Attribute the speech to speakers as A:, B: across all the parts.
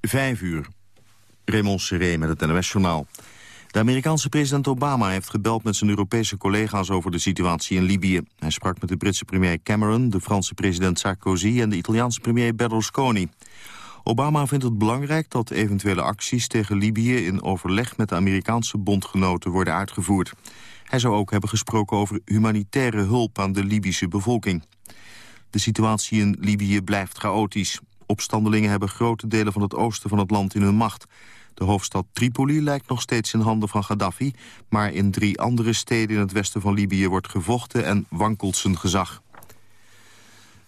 A: Vijf uur. Raymond Seré met het NOS-journaal. De Amerikaanse president Obama heeft gebeld met zijn Europese collega's over de situatie in Libië. Hij sprak met de Britse premier Cameron, de Franse president Sarkozy en de Italiaanse premier Berlusconi. Obama vindt het belangrijk dat eventuele acties tegen Libië in overleg met de Amerikaanse bondgenoten worden uitgevoerd. Hij zou ook hebben gesproken over humanitaire hulp aan de Libische bevolking. De situatie in Libië blijft chaotisch. Opstandelingen hebben grote delen van het oosten van het land in hun macht. De hoofdstad Tripoli lijkt nog steeds in handen van Gaddafi... maar in drie andere steden in het westen van Libië wordt gevochten en wankelt zijn gezag.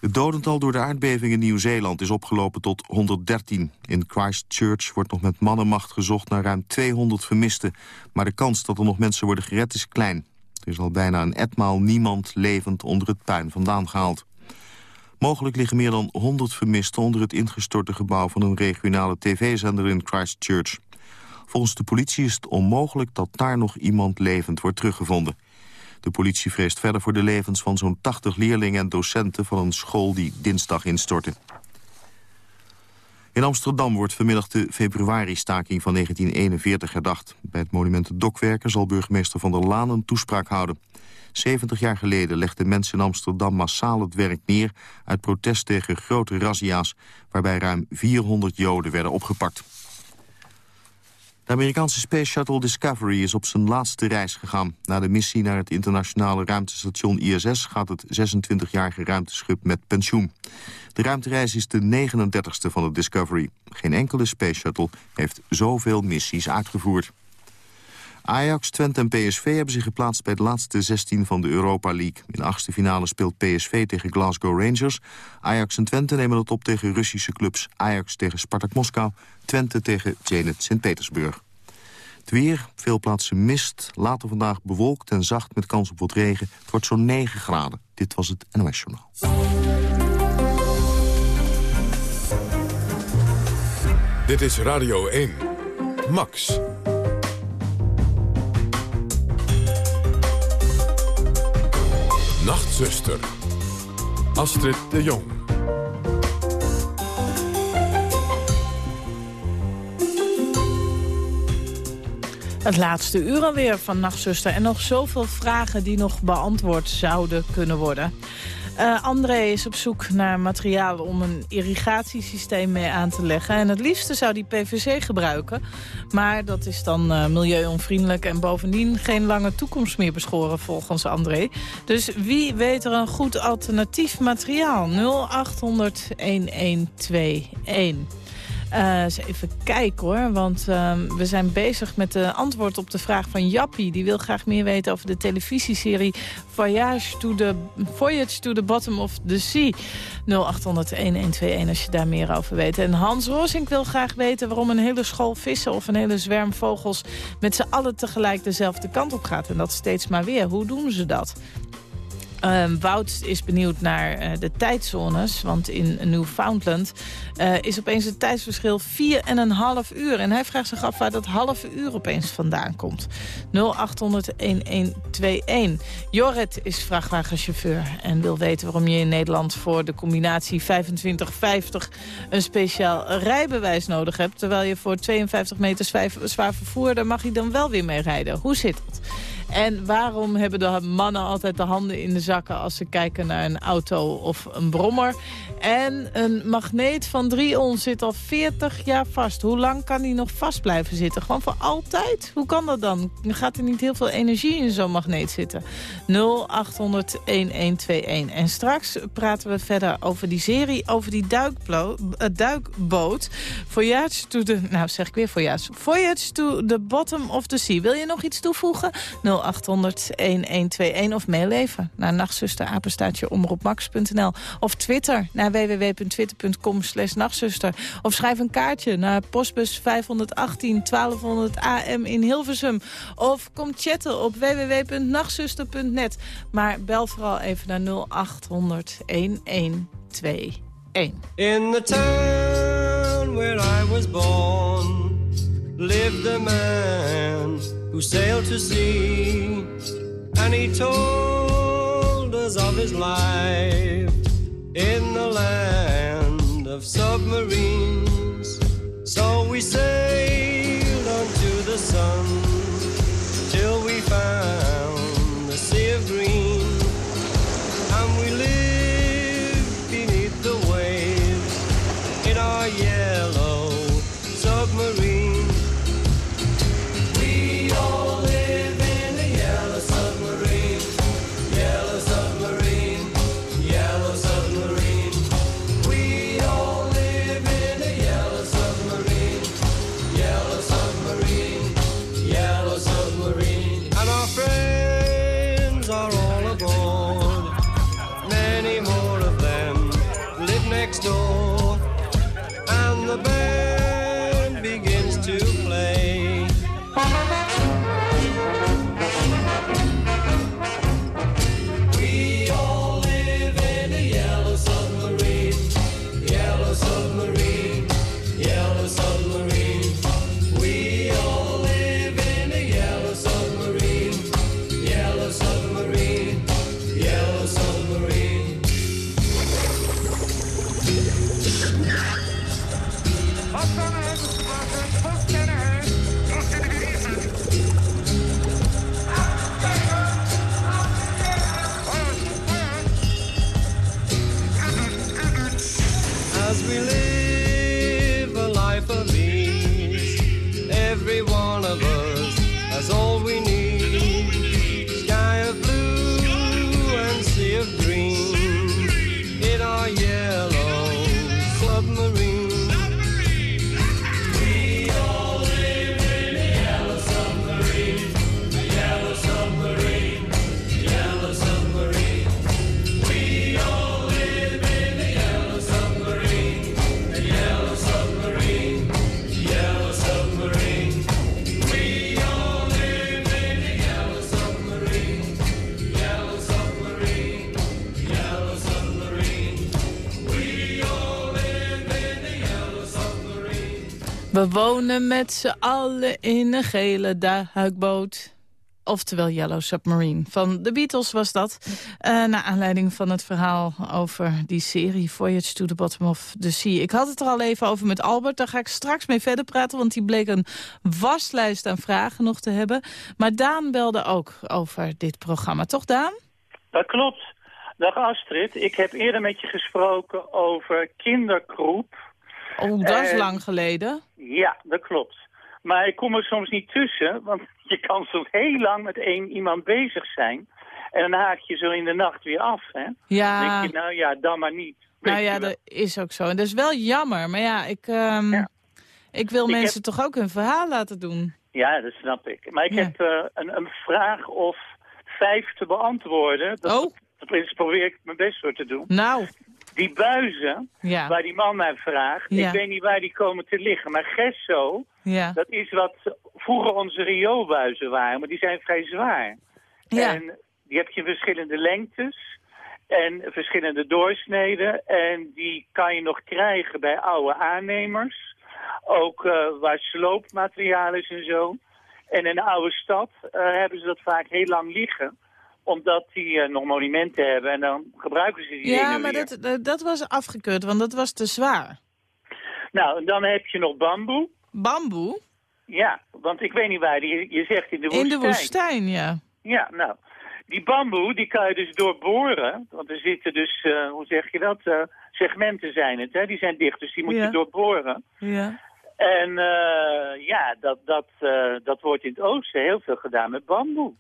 A: Het dodental door de aardbeving in Nieuw-Zeeland is opgelopen tot 113. In Christchurch wordt nog met mannenmacht gezocht naar ruim 200 vermisten. Maar de kans dat er nog mensen worden gered is klein. Er is al bijna een etmaal niemand levend onder het puin vandaan gehaald. Mogelijk liggen meer dan 100 vermisten onder het ingestorte gebouw van een regionale tv-zender in Christchurch. Volgens de politie is het onmogelijk dat daar nog iemand levend wordt teruggevonden. De politie vreest verder voor de levens van zo'n 80 leerlingen en docenten van een school die dinsdag instortte. In Amsterdam wordt vanmiddag de februari-staking van 1941 herdacht. Bij het monument de Dokwerken zal burgemeester Van der Laan een toespraak houden. 70 jaar geleden legden mensen in Amsterdam massaal het werk neer... uit protest tegen grote razzia's, waarbij ruim 400 Joden werden opgepakt. De Amerikaanse Space Shuttle Discovery is op zijn laatste reis gegaan. Na de missie naar het internationale ruimtestation ISS... gaat het 26-jarige ruimteschip met pensioen. De ruimtereis is de 39ste van de Discovery. Geen enkele Space Shuttle heeft zoveel missies uitgevoerd. Ajax, Twente en PSV hebben zich geplaatst bij de laatste 16 van de Europa League. In de achtste finale speelt PSV tegen Glasgow Rangers. Ajax en Twente nemen het op tegen Russische clubs. Ajax tegen Spartak Moskou, Twente tegen Zenit Sint-Petersburg. Het weer, veel plaatsen mist, later vandaag bewolkt en zacht met kans op wat regen. Het wordt zo'n 9 graden. Dit was het NOS Journaal.
B: Dit is Radio 1. Max. Nachtzuster. Astrid de Jong.
C: Het laatste uur alweer van Nachtzuster. En nog zoveel vragen die nog beantwoord zouden kunnen worden. Uh, André is op zoek naar materiaal om een irrigatiesysteem mee aan te leggen. En het liefste zou die PVC gebruiken. Maar dat is dan uh, milieuonvriendelijk en bovendien geen lange toekomst meer beschoren volgens André. Dus wie weet er een goed alternatief materiaal? 0800 1121. Eens even kijken hoor, want uh, we zijn bezig met de antwoord op de vraag van Jappie. Die wil graag meer weten over de televisieserie Voyage to the, Voyage to the Bottom of the Sea. 0800-1121 als je daar meer over weet. En Hans Rosink wil graag weten waarom een hele school vissen... of een hele zwerm vogels met z'n allen tegelijk dezelfde kant op gaat. En dat steeds maar weer. Hoe doen ze dat? Um, Wout is benieuwd naar uh, de tijdzones. Want in Newfoundland uh, is opeens het tijdsverschil 4,5 uur. En hij vraagt zich af waar dat halve uur opeens vandaan komt. 0800-1121. Jorrit is vrachtwagenchauffeur en wil weten waarom je in Nederland... voor de combinatie 25-50 een speciaal rijbewijs nodig hebt. Terwijl je voor 52 meter zwaar vervoer... daar mag je dan wel weer mee rijden. Hoe zit dat? En waarom hebben de mannen altijd de handen in de zakken... als ze kijken naar een auto of een brommer? En een magneet van 3 ons zit al 40 jaar vast. Hoe lang kan die nog vast blijven zitten? Gewoon voor altijd? Hoe kan dat dan? Gaat er niet heel veel energie in zo'n magneet zitten? 0800-1121. En straks praten we verder over die serie, over die. Uh, duikboot. Voyage to the... Nou, zeg ik weer Voyage. Voyage to the bottom of the sea. Wil je nog iets toevoegen? 0800-1121 of mail even naar nachtzusterapenstaatje omroepmax.nl of Twitter naar www.twitter.com slash nachtzuster. Of schrijf een kaartje naar postbus 518 1200 AM in Hilversum. Of kom chatten op www.nachtzuster.net. Maar bel vooral even naar 0800 1121.
D: In the town where I was born lived a man who sailed to sea and he told us of his life in the land of submarines. So we sailed onto the sun are all aboard. Many more of them live next door. We
C: wonen met z'n allen in een gele duikboot. Oftewel Yellow Submarine. Van de Beatles was dat. Uh, naar aanleiding van het verhaal over die serie Voyage to the Bottom of the Sea. Ik had het er al even over met Albert. Daar ga ik straks mee verder praten. Want die bleek een waslijst aan vragen nog te hebben. Maar Daan belde ook over dit programma. Toch Daan?
E: Dat klopt. Dag Astrid, ik heb eerder met je gesproken over kinderkroep.
C: Oh, dat is lang geleden.
E: Ja, dat klopt. Maar ik kom er soms niet tussen, want je kan soms heel lang met één iemand bezig zijn. En dan haak je zo in de nacht weer af, hè? Dan
C: Ja,
E: denk je, nou ja, dan maar niet. Weet
C: nou ja, dat is ook zo. En dat is wel jammer. Maar ja, ik, ehm,
E: Ja.
C: ik wil
E: Ik
C: mensen toch ook hun verhaal laten doen.
E: Ja, dat snap ik. Maar ik
C: Ja.
E: heb eh, een, een vraag of vijf te beantwoorden. Dat,
C: Oh,
E: Tenminste, probeer ik mijn best voor te doen.
C: nou,
E: Die buizen,
C: ja.
E: waar die man mij vraagt,
C: Ja.
E: ik weet niet waar die komen te liggen. Maar gesso,
C: Ja.
E: dat is wat vroeger onze rioolbuizen waren, maar die zijn vrij zwaar. En die heb je in verschillende lengtes en verschillende doorsneden. En die kan je nog krijgen bij oude aannemers. Ook eh, waar sloopmateriaal is en zo. En in de oude stad eh, hebben ze dat vaak heel lang liggen omdat die eh, nog monumenten hebben en dan gebruiken ze die
C: Ja, maar
E: weer.
C: dat, dat, was afgekeurd, want dat was te zwaar.
E: Nou, en dan heb je nog bamboe.
C: Bamboe?
E: Ja, want ik weet niet waar, die, je zegt in de woestijn.
C: In de woestijn, ja.
E: Ja, nou, die bamboe, die kan je dus doorboren. Want er zitten dus, eh, hoe zeg je dat, eh, segmenten zijn het, hè? Die zijn dicht, dus die moet
C: Ja.
E: je doorboren.
C: ja.
E: En ja, dat, dat, dat wordt in het oosten heel veel gedaan met bamboe.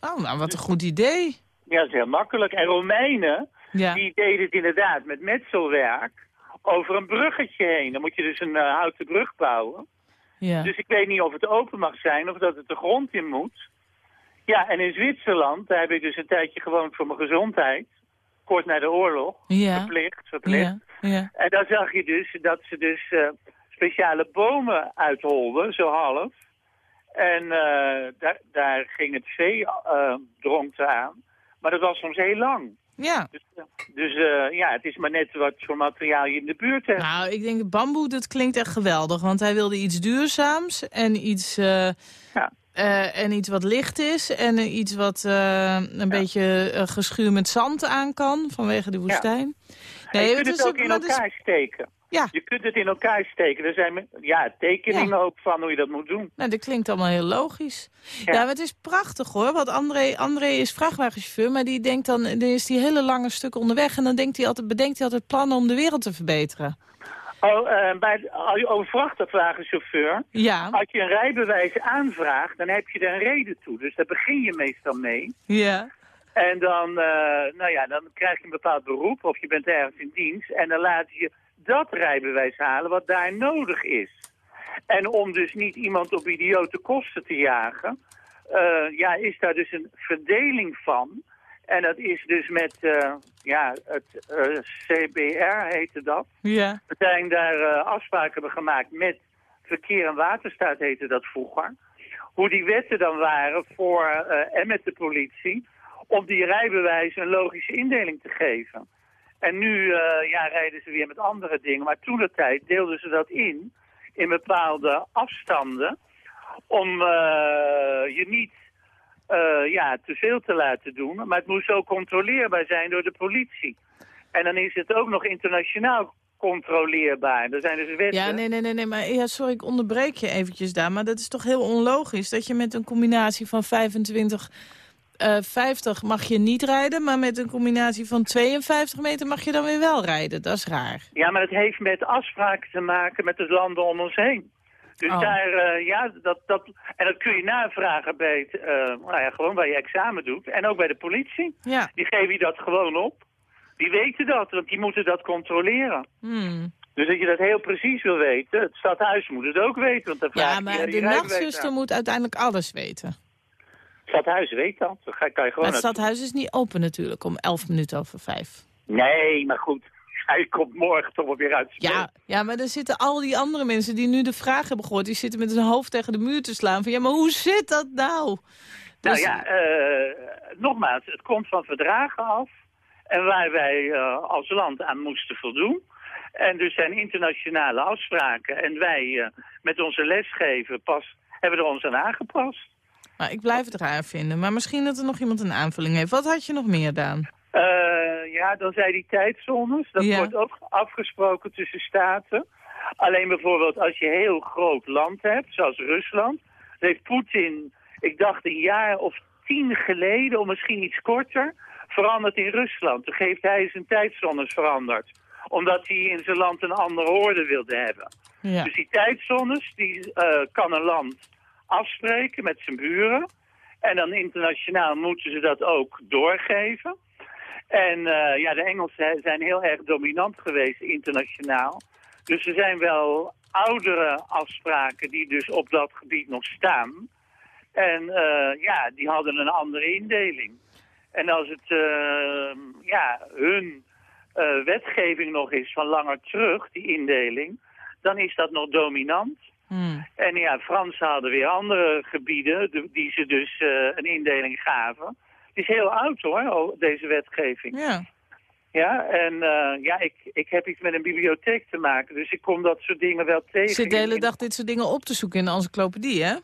C: Oh, nou, wat een goed idee.
E: Ja, dat is heel makkelijk. En Romeinen,
C: Ja.
E: die deden het inderdaad met metselwerk over een bruggetje heen. Dan moet je dus een eh, houten brug bouwen.
C: ja.
E: Dus ik weet niet of het open mag zijn of dat het de grond in moet. Ja, en in Zwitserland, daar heb ik dus een tijdje gewoond voor mijn gezondheid. Kort na de oorlog.
C: Ja.
E: Verplicht, verplicht.
C: Ja. Ja.
E: En daar zag je dus dat ze dus eh, speciale bomen uitholden, zo half. En eh, daar, daar ging het vee eh dronk aan. Maar dat was soms heel lang.
C: ja.
E: Dus, eh, dus ja, het is maar net wat voor materiaal je in de buurt hebt.
C: Nou, ik denk bamboe, dat klinkt echt geweldig. Want hij wilde iets duurzaams en iets,
E: Ja.
C: en iets wat licht is. En iets wat een beetje uh, geschuurd met zand aan kan, vanwege de woestijn.
E: en je kunt
C: het
E: ook in
C: is-
E: elkaar steken.
C: Ja.
E: Je kunt het in elkaar steken. Er zijn ja, tekeningen ook van hoe je dat moet doen.
C: Nou, dat klinkt allemaal heel logisch. Ja,
E: Ja.
C: maar het is prachtig hoor. Want André, André is vrachtwagenchauffeur, maar die denkt dan, dan is die hele lange stuk onderweg. En dan denkt hij altijd, bedenkt hij altijd plannen om de wereld te verbeteren.
E: Oh, eh, bij, als je over vrachtwagenchauffeur,
C: Ja,
E: als je een rijbewijs aanvraagt, dan heb je er een reden toe. Dus daar begin je meestal mee.
C: ja.
E: En dan, eh, nou ja, dan krijg je een bepaald beroep of je bent ergens in dienst. En dan laat je dat rijbewijs halen wat daar nodig is. En om dus niet iemand op idiote kosten te jagen, eh, ja, is daar dus een verdeling van. En dat is dus met, eh, ja, het eh, CBR heette dat.
C: Ja,
E: We zijn daar afspraken hebben gemaakt met Verkeer en Waterstaat heette dat vroeger. Hoe die wetten dan waren voor, en met de politie, om die rijbewijzen een logische indeling te geven. En nu eh, ja, rijden ze weer met andere dingen. Maar toen de tijd deelden ze dat in, in bepaalde afstanden, om eh, je niet eh, ja, te veel te laten doen. Maar het moest ook controleerbaar zijn door de politie. En dan is het ook nog internationaal controleerbaar. Er zijn dus wetten.
C: ja nee, nee, nee, nee. Maar ja, sorry, ik onderbreek je eventjes daar. Maar dat is toch heel onlogisch dat je met een combinatie van 25... eh 50 mag je niet rijden, maar met een combinatie van 52 meter mag je dan weer wel rijden. Dat is raar.
E: Ja, maar het heeft met afspraken te maken met de landen om ons heen. Dus
C: Oh.
E: daar, eh, ja, dat, dat, en dat kun je navragen bij het, eh, nou ja, gewoon waar je examen doet. En ook bij de politie.
C: Ja.
E: Die geven je dat gewoon op. Die weten dat, want die moeten dat controleren.
C: Hmm.
E: Dus dat je dat heel precies wil weten, het stadhuis moet het ook weten. Want
C: Ja, maar de nachtzuster moet uiteindelijk alles weten.
E: Het stadhuis weet dat. Dan ga- kan je gewoon
C: Maar het stadhuis is niet open natuurlijk om 11 minuten over 5.
E: Nee, maar goed. Hij komt morgen toch wel weer uit.
C: Ja, ja, maar er zitten al die andere mensen die nu de vraag hebben gehoord... die zitten met hun hoofd tegen de muur te slaan van... ja, maar hoe zit dat nou?
E: Nou
C: Dus-
E: ja, eh, nogmaals, het komt van verdragen af. En waar wij eh, als land aan moesten voldoen. En dus zijn internationale afspraken. En wij eh, met onze lesgever pas hebben er ons aan aangepast.
C: Maar ik blijf het raar vinden. Maar misschien dat er nog iemand een aanvulling heeft. Wat had je nog meer, Daan?
E: Eh, ja, dan zijn die tijdzones. Dat
C: Ja.
E: wordt ook afgesproken tussen staten. Alleen bijvoorbeeld als je heel groot land hebt, zoals Rusland. Heeft Poetin, ik dacht een jaar of tien geleden, of misschien iets korter, veranderd in Rusland. Toen heeft hij zijn tijdzones veranderd. Omdat hij in zijn land een andere orde wilde hebben.
C: Ja.
E: Dus die tijdzones, die eh, kan een land afspreken met zijn buren. En dan internationaal moeten ze dat ook doorgeven. En eh, ja, de Engelsen zijn heel erg dominant geweest internationaal. Dus er zijn wel oudere afspraken die dus op dat gebied nog staan. En eh, ja, die hadden een andere indeling. En als het eh, ja, hun wetgeving nog is van langer terug, die indeling, dan is dat nog dominant.
C: Hmm.
E: En ja, Fransen hadden weer andere gebieden de- die ze dus eh, een indeling gaven. Het is heel oud hoor, deze wetgeving.
C: Ja.
E: Ja, en eh, ja, ik, ik heb iets met een bibliotheek te maken, dus ik kom dat soort dingen wel tegen.
C: Ik zit de hele dag dit soort dingen op te zoeken in de encyclopedie, hè?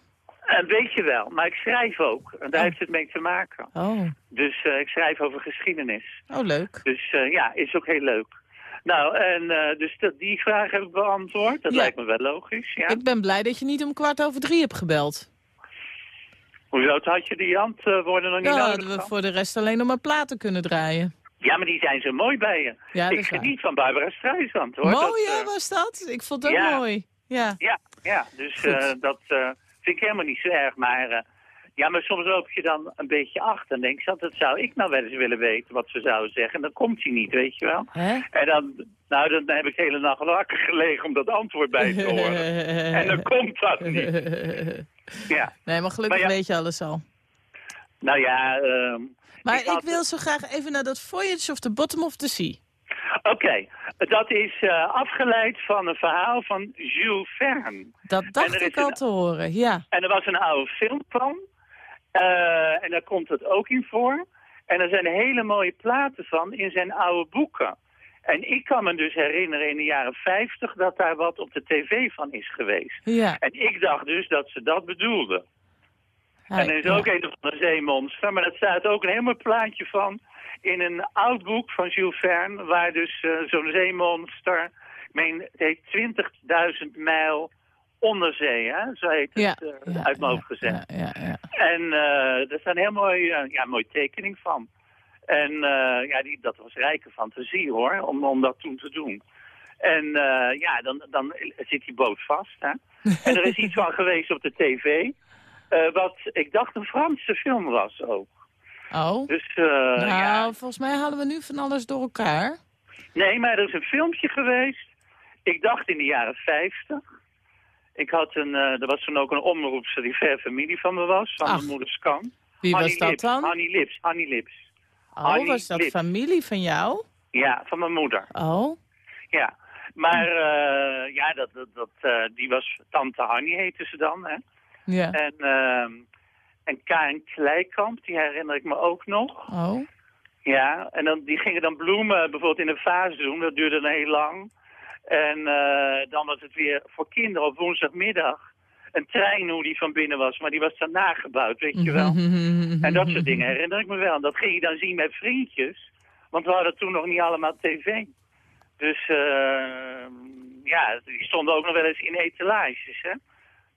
E: En weet je wel, maar ik schrijf ook. En daar
C: Oh.
E: heeft het mee te maken.
C: Oh,
E: Dus eh, ik schrijf over geschiedenis.
C: oh leuk.
E: Dus eh, ja, is ook heel leuk. Nou, en eh, dus dat, die vraag heb ik beantwoord. Dat
C: Ja.
E: lijkt me wel logisch, ja.
C: Ik ben blij dat je niet om kwart over drie hebt gebeld.
E: Hoezo had je die antwoorden nog niet
C: Dan
E: nodig
C: hadden we voor de rest alleen nog maar platen kunnen draaien.
E: Ja, maar die zijn zo mooi bij je.
C: Ja, dat
E: ik geniet van Barbara Streisand, hoor.
C: Mooi,
E: Dat, eh,
C: was dat? Ik vond
E: ja.
C: mooi. Ja.
E: Ja, ja, dus eh, dat eh, vind ik helemaal niet zo erg. Maar eh, ja, maar soms loop je dan een beetje achter en denk je, dat zou ik nou wel eens willen weten wat ze zouden zeggen. En dan komt hij niet, weet je wel.
C: Hè?
E: En dan, nou, dan heb ik de hele nacht wakker gelegen om dat antwoord bij te horen. en dan komt dat niet. Ja,
C: Nee, maar gelukkig
E: Maar ja.
C: weet je alles al.
E: nou ja, ehm,
C: Maar
E: Ik
C: wil zo graag even naar dat Voyage of the Bottom of the Sea.
E: oké. Dat is eh, afgeleid van een verhaal van Jules Verne.
C: Dat dacht ik al
E: een-
C: te horen, ja.
E: En er was een oude film van. Eh, en daar komt het ook in voor. En er zijn hele mooie platen van in zijn oude boeken. En ik kan me dus herinneren in de jaren 50 dat daar wat op de tv van is geweest.
C: Ja.
E: En ik dacht dus dat ze dat bedoelden. en er is
C: ja.
E: ook een van de zeemonster, maar dat staat ook een helemaal plaatje van in een oud boek van Jules Verne, waar dus eh, zo'n zeemonster meen, het heet 20.000 mijl onderzee, hè? Zo heet het
C: Ja,
E: eh,
C: ja,
E: uit mijn hoofd gezegd.
C: Ja, ja, ja.
E: En er staat een heel mooi, eh, ja, mooie tekening van. En eh, ja, die, dat was rijke fantasie hoor, om, om dat toen te doen. En ja, dan, dan zit die boot vast. Hè? en er is iets van geweest op de tv, wat ik dacht een Franse film was ook.
C: Oh,
E: Dus
C: nou,
E: ja,
C: volgens mij halen we nu van alles door elkaar.
E: nee, maar er is een filmpje geweest. Ik dacht in de jaren 50. Ik had een, eh, er was toen ook een omroepster die ver familie van me was, van
C: Ach.
E: mijn moeders kant.
C: Wie was dat
E: Lips,
C: dan?
E: Hanny Lips, Hanny Lips.
C: Oh, was dat
E: Lips.
C: familie van jou?
E: Ja, van mijn moeder.
C: Oh,
E: Ja, maar eh, ja, dat, dat, dat, eh, die was Tante Hanny heette ze dan. Hè?
C: ja.
E: En, ehm en Karen Kleikamp, die herinner ik me ook nog.
C: Oh,
E: Ja, en dan, die gingen dan bloemen bijvoorbeeld in een vaas doen. Dat duurde dan heel lang. En eh, dan was het weer voor kinderen op woensdagmiddag een trein hoe die van binnen was. Maar die was dan nagebouwd, weet je wel. En dat soort dingen herinner ik me wel. En dat ging je dan zien met vriendjes. Want we hadden toen nog niet allemaal tv. Dus eh, ja, die stonden ook nog wel eens in etalages, hè.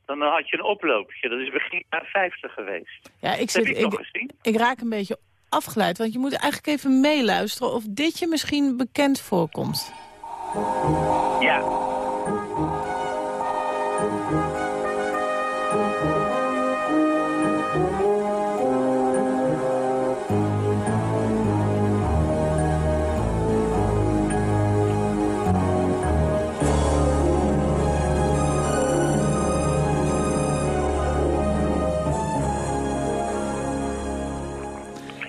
E: Dan had je een oploopje. Dat is begin jaren 50 geweest.
C: Ja, ik, zit,
E: ik
C: ik raak een beetje afgeleid, want je moet eigenlijk even meeluisteren of dit je misschien bekend voorkomt.
E: Ja.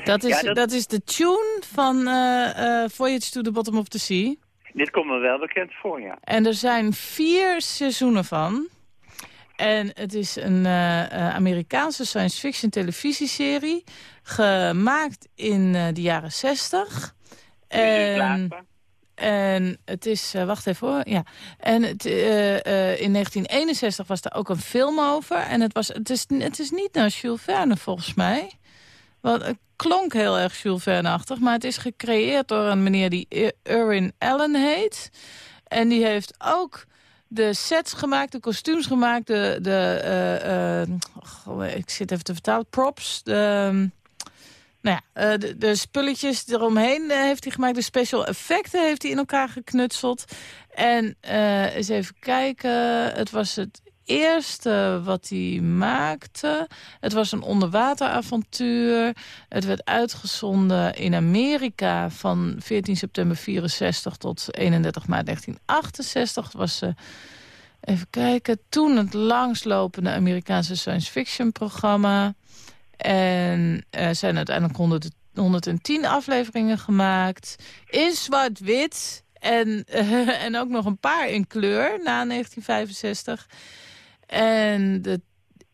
C: Dat is,
E: Ja, dat-
C: dat... is de tune van eh eh Voyage to the Bottom of the Sea.
E: Dit komt me wel bekend voor, ja.
C: En er zijn vier seizoenen van. En het is een eh, eh, Amerikaanse science fiction televisieserie. Gemaakt in eh, de jaren zestig. En, en het is, wacht even hoor, ja. En het, in 1961 was er ook een film over. En het, was, het, is, het is niet naar Jules Verne volgens mij. Want het klonk heel erg Jules Verne-achtig. Maar het is gecreëerd door een meneer die Irwin Allen heet. En die heeft ook de sets gemaakt, de kostuums gemaakt. De, eh, eh, goh, ik zit even te vertalen, props. De, ehm, nou ja, eh, de, de spulletjes eromheen heeft hij gemaakt. De special effecten heeft hij in elkaar geknutseld. En eens even kijken. Het was het eerste wat hij maakte. Het was een onderwateravontuur. Het werd uitgezonden in Amerika van 14 september 64 tot 31 maart 1968. Het was, eh, even kijken, toen het langslopende Amerikaanse science fiction programma. En er zijn uiteindelijk 100 110 afleveringen gemaakt. In zwart-wit. En, eh, en ook nog een paar in kleur na 1965. En de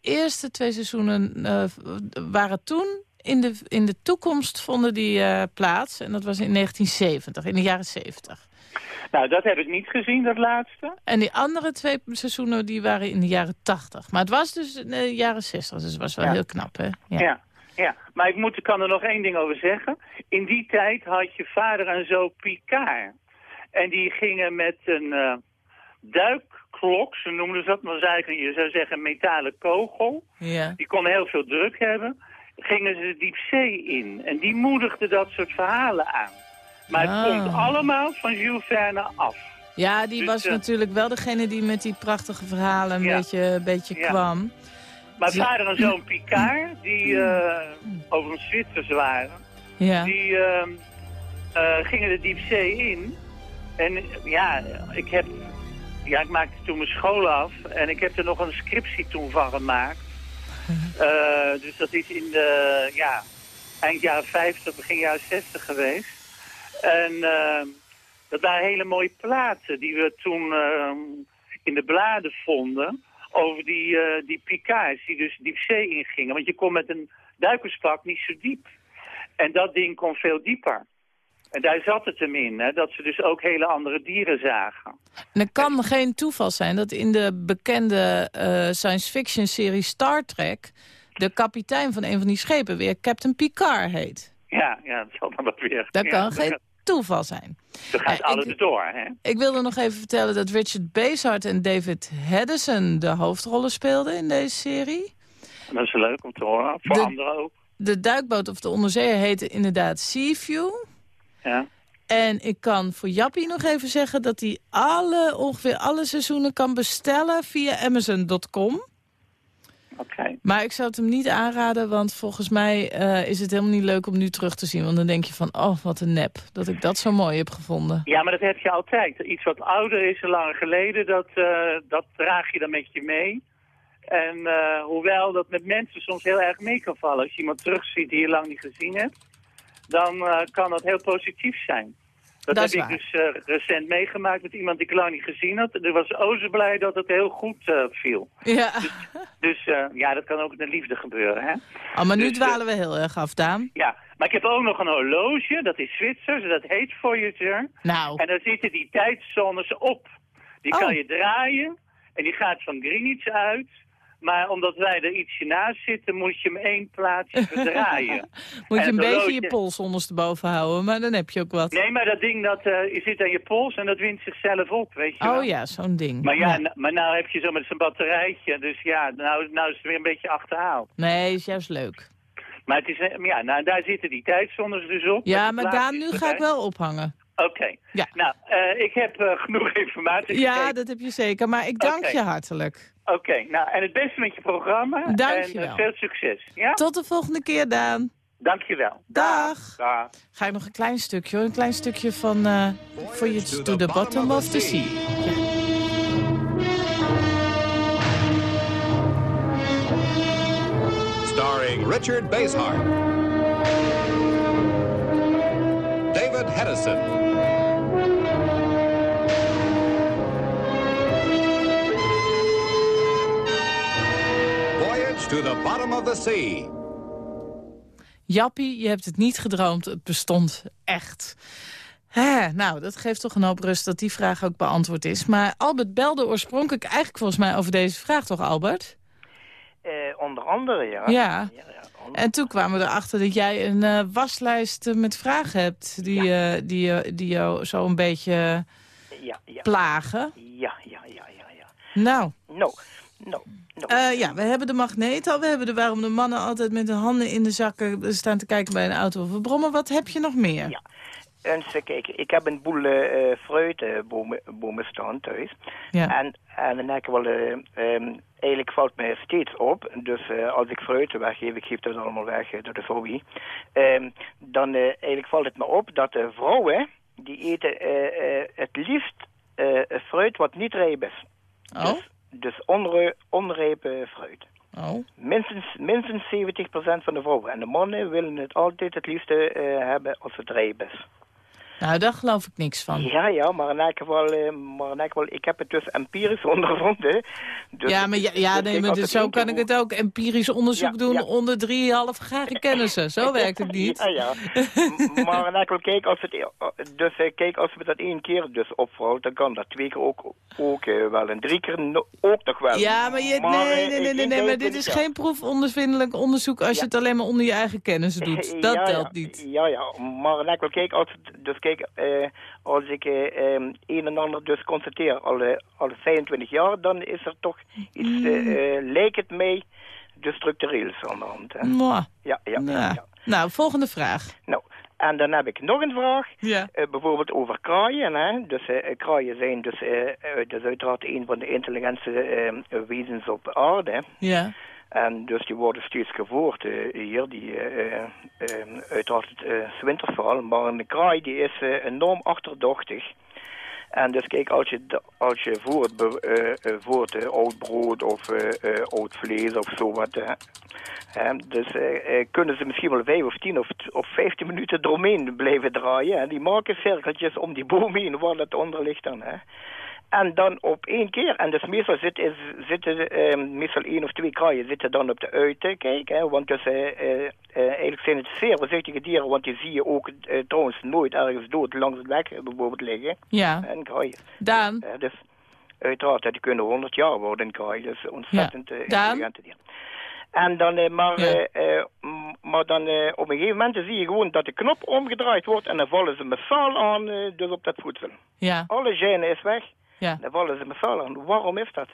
C: eerste twee seizoenen eh, waren toen... In de, in de toekomst vonden die eh, plaats. En dat was in 1970, in de jaren 70.
E: Nou, dat heb ik niet gezien, dat laatste.
C: En die andere twee seizoenen die waren in de jaren 80. Maar het was dus in de jaren 60, dus het was wel
E: Ja.
C: heel knap, hè?
E: Ja. ja. Maar ik moet, ik kan er nog één ding over zeggen. In die tijd had je vader en zo Picard. En die gingen met een eh, duikklok, ze noemden ze dat, maar eigenlijk, je zou zeggen, een metalen kogel.
C: ja.
E: Die kon heel veel druk hebben. Gingen ze de diepzee in. En die moedigde dat soort verhalen aan. Maar het
C: Ah.
E: komt allemaal van Jules Verne af.
C: Ja, die
E: Dus,
C: was
E: eh,
C: natuurlijk wel degene die met die prachtige verhalen een
E: Ja.
C: beetje, een beetje
E: Ja.
C: kwam.
E: Maar
C: Ja.
E: vader en zoon Picard, die uh, overigens Zwitsers waren,
C: Ja.
E: die ehm, eh, gingen de diepzee in. En ja, ik heb, ja, ik maakte toen mijn school af en ik heb er nog een scriptie toen van gemaakt. Eh, dus dat is in de, ja, eind jaren 50, begin jaren 60 geweest. En ehm, dat waren hele mooie platen die we toen ehm, in de bladen vonden over die, eh, die Picards die dus diepzee ingingen. Want je kon met een duikerspak niet zo diep. En dat ding kon veel dieper. En daar zat het hem in, hè, dat ze dus ook hele andere dieren zagen.
C: En het kan geen toeval zijn dat in de bekende eh, science fiction serie Star Trek... de kapitein van een van die schepen weer Captain Picard heet.
E: Ja, ja dat zal dan wat weer.
C: Dat
E: ja,
C: kan geen toeval zijn.
E: Zo gaat
C: Eh,
E: alles
C: ik-
E: door, hè?
C: Ik wilde nog even vertellen dat Richard Basehart en David Hedison de hoofdrollen speelden in deze serie.
E: Dat is leuk om te horen. Voor
C: De-
E: anderen ook.
C: De duikboot of de onderzeeër heette inderdaad Seaview.
E: Ja.
C: En ik kan voor Jappie nog even zeggen dat hij alle, ongeveer alle seizoenen kan bestellen via Amazon.com.
E: Oké.
C: Maar ik zou het hem niet aanraden, want volgens mij eh, is het helemaal niet leuk om nu terug te zien. Want dan denk je van, oh, wat een nep, dat ik dat zo mooi heb gevonden.
E: Ja, maar dat heb je altijd. Iets wat ouder is en langer geleden, dat, eh, dat draag je dan met je mee. En eh, hoewel dat met mensen soms heel erg mee kan vallen. Als je iemand terugziet die je lang niet gezien hebt, dan eh, kan dat heel positief zijn. Dat, heb ik dus eh, recent meegemaakt met iemand die ik lang niet gezien had. Er was o zo blij dat het heel goed eh, viel.
C: Ja,
E: Dus eh, ja, dat kan ook in de liefde gebeuren, hè?
C: oh, maar nu
E: Dus,
C: dwalen we heel erg af, Daan.
E: Ja, maar ik heb ook nog een horloge, dat is Zwitsers, dat heet Voyager.
C: Nou,
E: En daar zitten die tijdzones op. Die
C: Oh.
E: kan je draaien en die gaat van Greenwich uit. Maar omdat wij er ietsje naast zitten, moet je hem één plaatsje verdraaien.
C: moet je
E: en
C: een beetje je pols ondersteboven houden, maar dan heb je ook wat.
E: Nee, maar dat ding dat eh, je zit aan je pols en dat wint zichzelf op, weet je wel.
C: Oh ja, zo'n ding.
E: Maar ja, maar nou heb je zo met zijn batterijtje, dus ja, nou, nou is het weer een beetje achterhaald.
C: Nee, is juist leuk.
E: Maar het is, eh, ja, nou, daar zitten die tijdzones dus op.
C: Ja, maar Daan, nu ga ik wel ophangen.
E: Oké.
C: Ja.
E: Nou, eh, ik heb genoeg informatie
C: Ja, dat heb je zeker. Maar ik dank je hartelijk.
E: Oké, nou, en het beste met je programma.
C: Dank je
E: En
C: wel.
E: eh, veel succes. Ja?
C: Tot de volgende keer, Daan.
E: Dank je wel.
C: Dag.
E: Dag.
C: Ga ik nog een klein stukje hoor. Een klein stukje van uh, Voyage to the Bottom of the Sea.
F: Starring Richard Basehart. David Hedison. To the bottom of the sea.
C: Jappie, je hebt het niet gedroomd. Het bestond echt. Hè, nou, dat geeft toch een hoop rust dat die vraag ook beantwoord is. Maar Albert belde oorspronkelijk eigenlijk volgens mij over deze vraag, toch Albert?
G: Eh, onder andere, ja.
C: Ja.
G: ja, onder-
C: En toen kwamen we erachter dat jij een eh, waslijst eh, met vragen hebt... die, eh, die, die jou zo een beetje
G: ja, ja,
C: plagen.
G: ja, ja, ja, ja, ja.
C: Nou,
G: Nou,
C: eh, ja, we hebben de magneet al. We hebben de waarom de mannen altijd met hun handen in de zakken staan te kijken bij een auto of een brommer. Wat heb je nog meer?
G: Ja. Eens even kijken, ik heb een boel eh eh, fruitbomen bomen staan thuis.
C: Ja.
G: En, en dan denk ik wel, eh, ehm, eigenlijk valt mij steeds op, dus eh, als ik fruit weggeef, ik geef dat allemaal weg eh, door de hobby, ehm, dan eh, eigenlijk valt het me op dat de vrouwen, die eten eh, eh, het liefst eh, fruit wat niet rijp is.
C: Oh,
G: Dus, dus onre- onrijpe fruit.
C: oh.
G: Minstens, minstens 70% van de vrouwen. En de mannen willen het altijd het liefste eh, hebben als het rijp is.
C: Nou, daar geloof ik niks van.
G: Ja, ja, maar in elk geval, eh, maar in elk geval ik heb het dus empirisch ondervonden. Dus,
C: ja, maar ja, ja
G: dus
C: nee, maar dus zo kan ik het ook empirisch onderzoek
G: Ja,
C: doen
G: ja.
C: onder drie halfgare kennissen. Zo werkt het niet.
G: Ja, ja. Maar in elk geval, kijk, als, het, dus, eh, kijk, als we dat één keer dus opvouwen, dan kan dat twee keer ook, ook eh, wel. En drie keer no- ook nog wel.
C: Ja, maar, je,
G: Maar,
C: nee, nee, nee, nee, nee, maar dit is geen proefondervindelijk onderzoek als je het alleen maar onder je eigen kennis doet. Dat telt niet.
G: Ja, ja. Maar in elk geval, kijk, als, het- dus kijk, eh, als ik eh, ehm, een en ander dus constateer al, eh, al 25 jaar, dan is er toch iets,
C: Mm.
G: lijkt het mij, dus structureels aan de hand. Ja, ja, ja,
C: Ja. Nou, volgende vraag.
G: Nou, en dan heb ik nog een vraag.
C: Ja.
G: Bijvoorbeeld over kraaien. Hè? Dus eh, kraaien zijn dus, dus uiteraard een van de intelligentste eh, wezens op aarde.
C: Ja.
G: En dus die worden steeds gevoerd eh, hier, die eh, uiteraard het uh, winters vooral. Maar een kraai die is enorm achterdochtig. En dus kijk, als je, als je voert, voert oud brood of oud vlees of zo wat... hè, dus kunnen ze misschien wel vijf of tien of, of vijftien minuten eromheen blijven draaien. En die maken cirkeltjes om die boom heen waar dat onder ligt dan. Hè. En dan op één keer, en dus meestal zit, is, zitten eh, meestal één of twee kraaien zitten dan op de uitkijk. Hè, want dus, eh, eh, eigenlijk zijn het zeer voorzichtige dieren, want die zie je ook trouwens nooit ergens dood langs het weg bijvoorbeeld liggen.
C: Ja.
G: En kraaien.
C: Daan,
G: Eh, dus uiteraard, die kunnen 100 jaar worden, een kraai. Dus ontzettend
C: Daan?
G: intelligente dieren. En dan, maar,
C: Ja.
G: maar dan op een gegeven moment zie je gewoon dat de knop omgedraaid wordt en dan vallen ze massaal aan dus op dat voedsel.
C: Ja,
G: Alle gene is weg,
C: ja.
G: dan vallen ze massaal aan. Waarom is dat?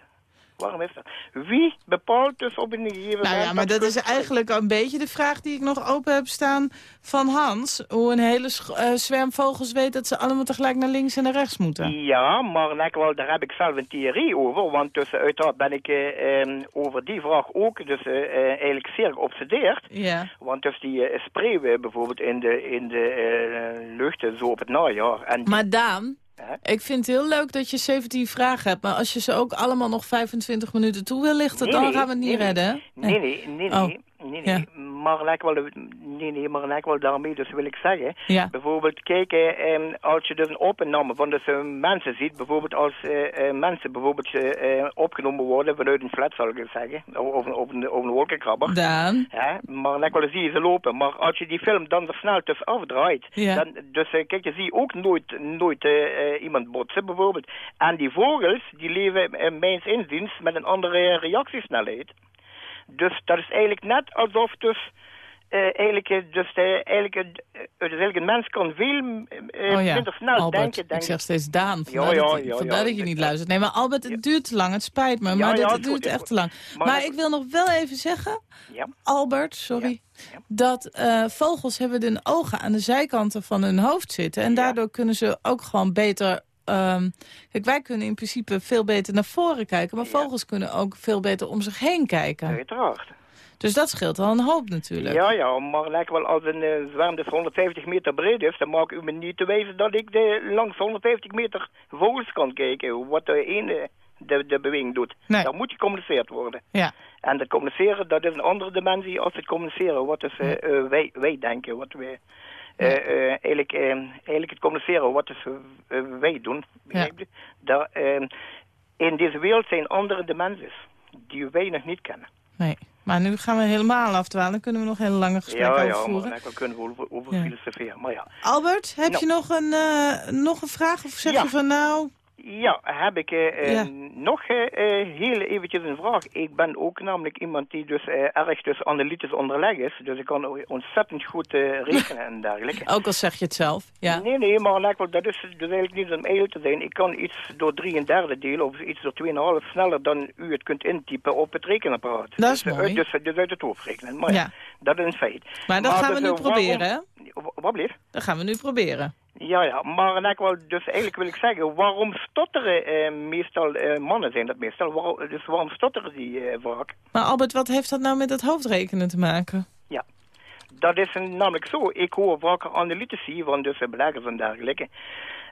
G: Waarom is dat? Wie bepaalt dus op een gegeven moment...
C: Nou ja, maar dat is eigenlijk een beetje de vraag die ik nog open heb staan van Hans. Hoe een hele sch- eh, zwerm vogels weet dat ze allemaal tegelijk naar links en naar rechts moeten.
G: Ja, maar wel, daar heb ik zelf een theorie over. Want dus uiteraard ben ik eh, ehm, over die vraag ook dus, eh, eh, eigenlijk zeer geobsedeerd.
C: Ja.
G: Want dus die eh, spreeuwen bijvoorbeeld in de, in de eh, lucht eh, zo op het najaar. En
C: Maar Daan,
G: Hè?
C: ik vind het heel leuk dat je 17 vragen hebt. Maar als je ze ook allemaal nog 25 minuten toe wil lichten,
G: Nee,
C: dan
G: nee,
C: gaan we het niet
G: nee,
C: redden. hè?
G: Nee, nee, nee,
C: Oh.
G: Nee. Nee,
C: Ja.
G: maar lijkt wel, nee, nee, maar lijkt wel daarmee, dus wil ik zeggen.
C: Ja.
G: Bijvoorbeeld, kijk, eh, eh, als je dus een opname van dus, eh, mensen ziet, bijvoorbeeld als eh, mensen bijvoorbeeld eh, opgenomen worden vanuit een flat, zal ik zeggen, of, of, een- of, een, of een wolkenkrabber.
C: Daan,
G: Ja, maar lijkt wel, zie je ze lopen. Maar als je die film dan er snel tussen afdraait,
C: Ja.
G: dan, dus kijk, je zie ook nooit, nooit iemand botsen bijvoorbeeld. En die vogels, die leven uh, mijns inziens met een andere reactiesnelheid. Dus dat is eigenlijk net alsof dus... eh, eigenlijk, dus, eh, eigenlijk, eh, dus eigenlijk een mens kan veel
C: oh ja,
G: minder snel
C: Albert,
G: denken.
C: ik zeg steeds Daan, vandaar,
G: ja,
C: dat, vandaar je niet luistert. Nee, maar Albert, het duurt te lang, het spijt me, maar dit duurt echt te lang.
G: Maar
C: Maar ik wil nog wel even zeggen,
G: Ja.
C: Albert, sorry, dat vogels hebben hun ogen aan de zijkanten van hun hoofd zitten. En daardoor kunnen ze ook gewoon beter... ehm, kijk, wij kunnen in principe veel beter naar voren kijken... maar
G: Ja.
C: vogels kunnen ook veel beter om zich heen kijken.
G: Uiteraard.
C: Dus dat scheelt al een hoop natuurlijk.
G: Ja, ja, maar lijkt wel als een uh, zwerm dus 150 meter breed is, dan maak u me niet te wijzen dat ik de, langs 150 meter vogels kan kijken. Wat de ene de, de beweging doet.
C: Nee.
G: Dan moet gecommuniceerd worden.
C: Ja.
G: En dat communiceren, dat is een andere dimensie als het communiceren. Wat is eh, eh, wij, wij denken, wat wij... eh, eh, eigenlijk, eh, eigenlijk het communiceren, wat is, eh, eh, wij doen, begrijp je? Daar, eh, in deze wereld zijn andere dimensies die wij nog niet kennen.
C: Nee. Maar nu gaan we helemaal afdwalen. Dan kunnen we nog hele lange gesprekken
G: Ja,
C: over
G: ja, daar kunnen we over, over
C: Ja.
G: filosoferen. Maar ja.
C: Albert, heb
G: Nou.
C: je nog een, nog een vraag? Of zeg
G: Ja.
C: je van nou...
G: Ja, heb ik eh, eh,
C: Ja.
G: nog eh, heel eventjes een vraag. Ik ben ook namelijk iemand die dus erg dus analytisch onderleg is. Dus ik kan ontzettend goed rekenen en dergelijke.
C: Ook al zeg je het zelf. Ja.
G: Nee, nee, maar dat is dus eigenlijk niet om edel te zijn. Ik kan iets door drie en derde delen of iets door tweeënhalf sneller dan u het kunt intypen op het rekenapparaat.
C: Dat is
G: dus,
C: mooi.
G: Dus, dus uit het hoofd rekenen. Maar ja, dat is een feit.
C: Maar dat gaan we
G: dus,
C: nu proberen, hè?
G: Wat bleef?
C: Dat gaan we nu proberen.
G: Ja, ja, maar wel, dus eigenlijk wil ik zeggen, waarom stotteren eh, meestal eh, mannen zijn dat meestal? Dus waarom stotteren die eh, vaak?
C: Maar Albert, wat heeft dat nou met het hoofdrekenen te maken?
G: Ja, dat is een- namelijk zo. Ik hoor vaker analytici van dus beleggers en dergelijke.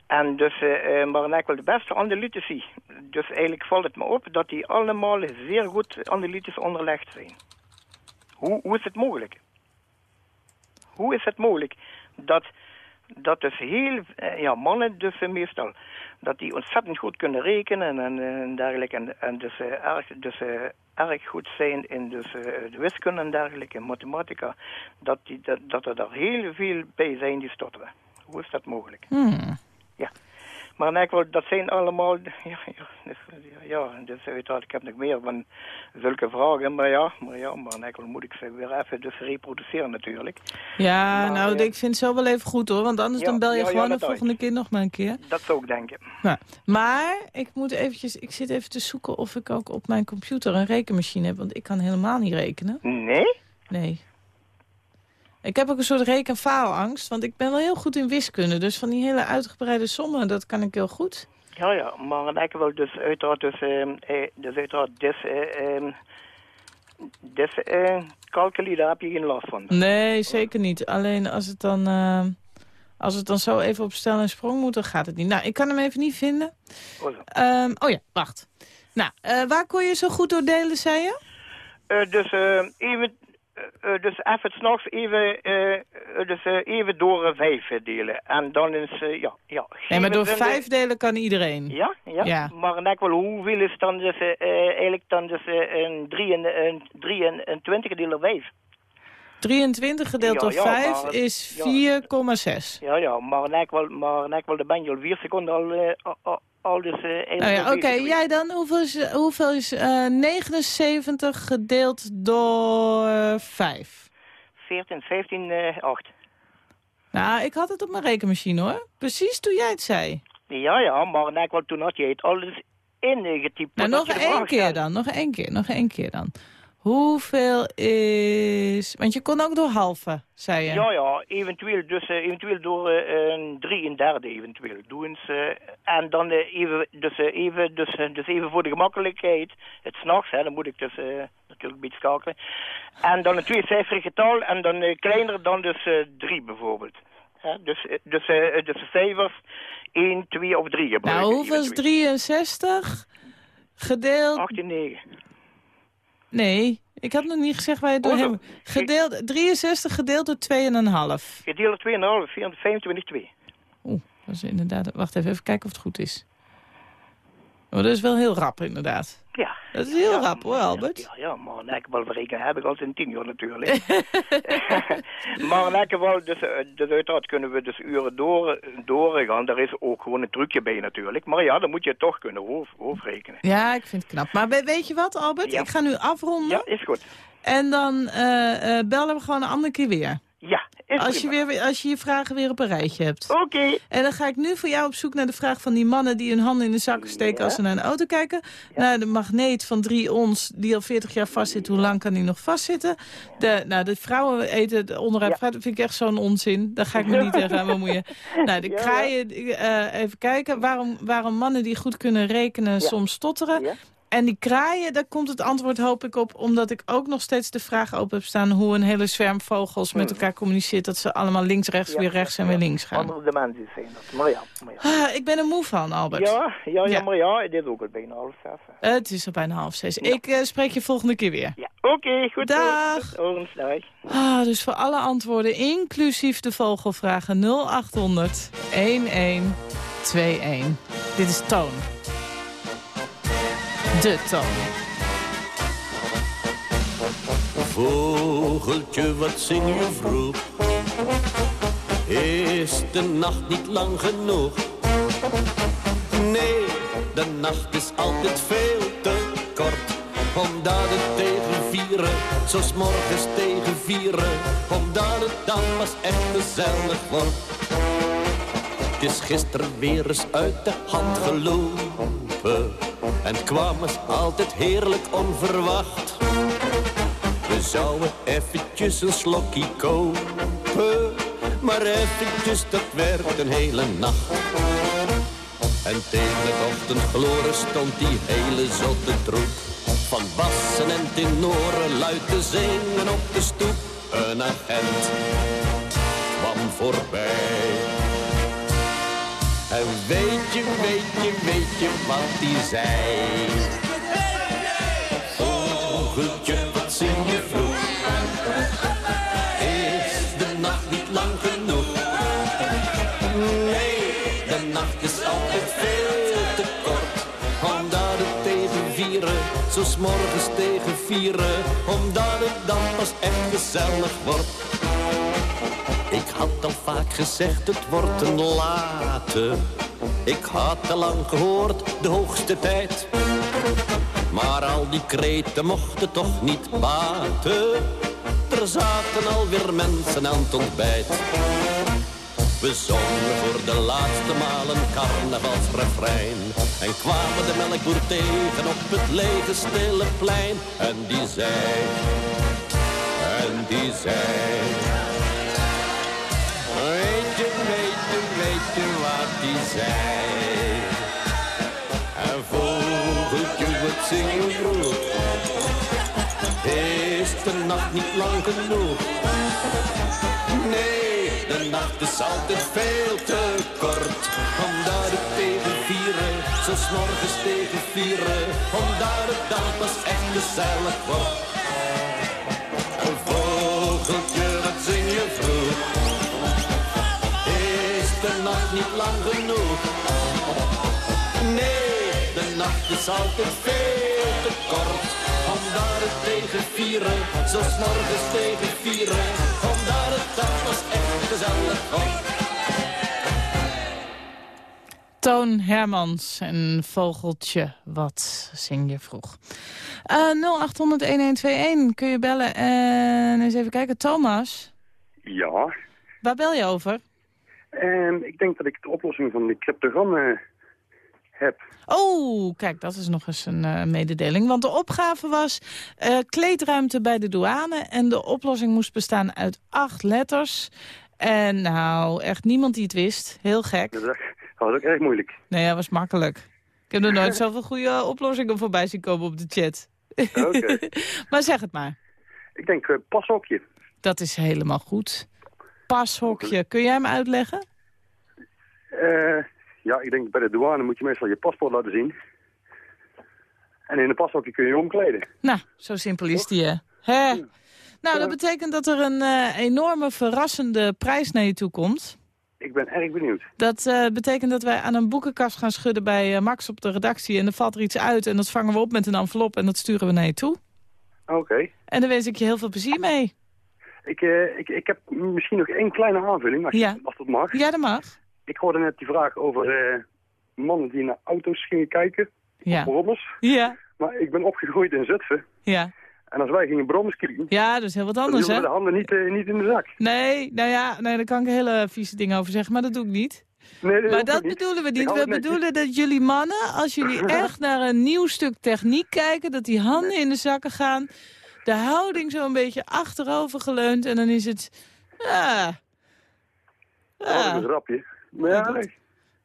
G: En dus, eh, eh, maar wel de beste analytici. Dus eigenlijk valt het me op dat die allemaal zeer goed analytisch onderlegd zijn. Hoe, hoe is het mogelijk? Hoe is het mogelijk dat, dat dus heel, eh, ja, mannen dus meestal, dat die ontzettend goed kunnen rekenen en, en dergelijke. En, en dus, eh, erg, dus eh, erg goed zijn in dus, de wiskunde en dergelijke, mathematica. Dat, die, dat, dat er daar heel veel bij zijn die stotteren. Hoe is dat mogelijk?
C: Hmm.
G: Maar wil- dat zijn allemaal... Ja, ja, dus, ja, dus uiteraard, ik heb nog meer van zulke vragen. Maar ja, maar ja, maar wil- moet ik ze weer even dus reproduceren natuurlijk.
C: Ja,
G: Maar,
C: nou,
G: eh,
C: ik vind het zo wel even goed hoor. Want anders
G: Ja,
C: dan bel je gewoon de volgende keer nog maar een keer.
G: Dat zou ik denken.
C: Nou, maar ik moet eventjes, ik zit even te zoeken of ik ook op mijn computer een rekenmachine heb. Want ik kan helemaal niet rekenen.
G: Nee?
C: Nee. Ik heb ook een soort reken-faalangst, want ik ben wel heel goed in wiskunde. Dus van die hele uitgebreide sommen, dat kan ik heel goed.
G: Ja, ja, maar dan ik wel dus uiteraard dus, ehm, eh, dus uiteraard dus, eh, ehm, dus eh, calculi, daar heb je geen last van.
C: Nee, zeker niet. Alleen als het dan, eh, als het dan zo even op stel en sprong moet, dan gaat het niet. Nou, ik kan hem even niet vinden.
G: Oh.
C: Ehm, oh ja, wacht. Nou, eh, waar kon je zo goed door delen, zei je?
G: Eh, dus even, dus even s'nachts even, eh, eh, dus eh, even door eh, vijf eh, delen. En dan is, eh, ja, ja.
C: Nee, maar door
G: 27
C: vijf delen kan iedereen.
G: Ja, ja,
C: Ja.
G: maar wel, hoeveel is dan dus, eh, eh, eigenlijk dan dus eh, een 23 deel 5?
C: 23 gedeeld door
G: ja,
C: 5
G: maar-
C: is
G: ja.
C: 4,6.
G: Ja, ja, maar ik wel, maar ik wel, dan ben je al vier seconden al, eh, al, al, dus... Uh,
C: nou ja, oké, jij dan? Hoeveel is, hoeveel is uh, 79 gedeeld door 5?
G: 14, 15, uh, 8.
C: Nou, ik had het op mijn rekenmachine hoor. Precies toen jij het zei.
G: Ja, ja, maar want toen had je het alles ingetypt.
C: Nou, nog één keer dan, nog één keer, nog één keer dan. Hoeveel is... Want je kon ook door halve, zei je.
G: Ja, ja, eventueel, dus, uh, eventueel door uh, een drie en derde eventueel. Doe eens, uh, en dan even, dus, even, dus, dus even voor de gemakkelijkheid, het s'nachts, dan moet ik dus natuurlijk een beetje schakelen. En dan een tweecijferig getal en dan kleiner dan dus drie bijvoorbeeld. dus, dus, dus de cijfers 1, 2 of 3
C: Nou, hoeveel is 63 gedeeld...
G: 8 en 9.
C: Nee, ik had nog niet gezegd waar je door hebt. Gedeeld, 63 gedeeld door 2,5.
G: Gedeeld door 2,5, 25, 2.
C: Oeh, dat is inderdaad... Wacht even, even kijken of het goed is. Oh, dat is wel heel rap, inderdaad.
G: Ja.
C: Dat is heel rap hoor, Albert.
G: Ja, ja, maar lekker wel verrekenen heb ik al in tien jaar natuurlijk. maar lekker wel, dus, eh, dus uiteraard kunnen we dus uren door, doorgaan. Daar is ook gewoon een trucje bij natuurlijk. Maar ja, dan moet je het toch kunnen hoofd, hoofdrekenen.
C: Ja, ik vind het knap. Maar weet je wat, Albert? Ik ga nu afronden.
G: Ja, is goed.
C: En dan uh, uh, bellen we gewoon een andere keer weer.
G: Ja,
C: als je, weer, als je je vragen weer op een rijtje hebt.
G: Oké.
C: En dan ga ik nu voor jou op zoek naar de vraag van die mannen... die hun handen in de zakken steken als ze naar een auto kijken. Naar de magneet van 3 ons die al 40 jaar vastzit. Hoe lang kan die nog vastzitten? De, nou, de vrouwen eten onderuit ja. Dat vind ik echt zo'n onzin. Daar ga ik me niet tegen aan bemoeien. Nou, de kraaien, uh, even kijken. Waarom, waarom mannen die goed kunnen rekenen soms stotteren. En die kraaien, daar komt het antwoord hoop ik op... omdat ik ook nog steeds de vraag open heb staan... hoe een hele zwerm vogels met elkaar communiceert... dat ze allallemaal links, rechts, weer rechts en weer links gaan.
G: Andere dimensies zijn dat. Maar ja. Maar
C: ja. Ah, ik ben er moe van, Albert.
G: Ja, ja, ja, maar ja, het is ook al bijna half zes.
C: Het is al bijna half zes. Ik uh, spreek je volgende keer weer.
G: Ja, oké, okay, goed.
C: Dag.
G: Goed,
C: ah, dus voor alle antwoorden, inclusief de vogelvragen 0800 1121. Dit is Toon de toon.
H: Vogeltje, wat zing je vroeg? Is de nacht niet lang genoeg? Nee, de nacht is altijd veel te kort. Omdat het tegen vieren, zoals morgens tegen vieren. Omdat het dan pas echt gezellig wordt. Het is gisteren weer eens uit de hand gelopen en kwam het altijd heerlijk onverwacht. We zouden eventjes een slokje kopen, maar eventjes, dat werd een hele nacht. En tegen het ochtendgloren stond die hele zotte troep van bassen en tenoren luid te zingen op de stoep. Een agent kwam voorbij en weet je, weet je, weet je wat die zei? Vogeltje, wat zing je vroeg? Is de nacht niet lang genoeg? Nee, de nacht is altijd veel te kort. Omdat het tegen vieren, zo morgens tegen vieren. Omdat het dan pas echt gezellig wordt. Ik had al vaak gezegd, het wordt een late. Ik had te lang gehoord, de hoogste tijd. Maar al die kreten mochten toch niet baten. Er zaten alweer mensen aan het ontbijt. We zongen voor de laatste maal een carnavalsrefrein. En kwamen de melkboer tegen op het lege stille plein. En die zei, en die zei... je, weet je wat die zei? En vogeltje, wat zing je vroeg? Is de nacht niet lang genoeg? Nee, de nacht is altijd veel te kort. Omdat het tegen vieren, zo morgens tegen vieren. Omdat het dan pas echt gezellig wordt. Een vogeltje, de nacht niet lang genoeg. Nee, de nacht is altijd veel te kort. Omdat het tegen vieren, zo morgens tegen vieren. Omdat het dag was echt gezellig wordt.
C: Toon Hermans en Vogeltje, wat zing je vroeg. Uh, 0800-1121 kun je bellen en eens even kijken. Thomas,
I: Ja,
C: waar bel je over?
I: En ik denk dat ik de oplossing van die cryptogram eh, heb.
C: Oh, kijk, dat is nog eens een eh, mededeling. Want de opgave was eh, kleedruimte bij de douane. En de oplossing moest bestaan uit acht letters. En nou, echt niemand die het wist. Heel gek.
I: Dat was dat was ook erg moeilijk.
C: Nee, dat was makkelijk. Ik heb nog nooit zoveel goede oplossingen voorbij zien komen op de chat.
I: Oké.
C: maar zeg het maar.
I: Ik denk eh, pashokje.
C: Dat is helemaal goed. Pashokje, kun jij hem uitleggen?
I: Eh, ja, ik denk bij de douane moet je meestal je paspoort laten zien. En in een pashokje kun je je omkleden.
C: Nou, zo simpel is die, hè? Hè? Nou, dat betekent dat er een eh, enorme verrassende prijs naar je toe komt.
I: Ik ben erg benieuwd.
C: Dat eh, betekent dat wij aan een boekenkast gaan schudden bij Max op de redactie. En er valt er iets uit en dat vangen we op met een envelop en dat sturen we naar je toe.
I: Oké.
C: En daar wens ik je heel veel plezier mee.
I: Ik, eh, ik, ik heb misschien nog één kleine aanvulling, als, je-
C: Ja.
I: als dat mag.
C: Ja, dat mag.
I: Ik hoorde net die vraag over eh, mannen die naar auto's gingen kijken.
C: Ja.
I: Brommers.
C: Ja,
I: Maar ik ben opgegroeid in Zutphen.
C: ja.
I: En als wij gingen brommers kijken,
C: Ja, dat is heel wat
I: dan
C: anders, hè?
I: de handen niet, eh, niet in de zak.
C: Nee, nou ja, nee, daar kan ik hele vieze dingen over zeggen, maar dat doe ik niet.
I: Nee,
C: Maar dat
I: ook niet.
C: bedoelen we niet. We bedoelen dat jullie mannen, als jullie echt naar een nieuw stuk techniek kijken... dat die handen in de zakken gaan, de houding zo een beetje achterover geleund... en dan is het... Ah,
I: Oh, dat is
C: ah.
I: een grapje. Maar ja,
C: dat-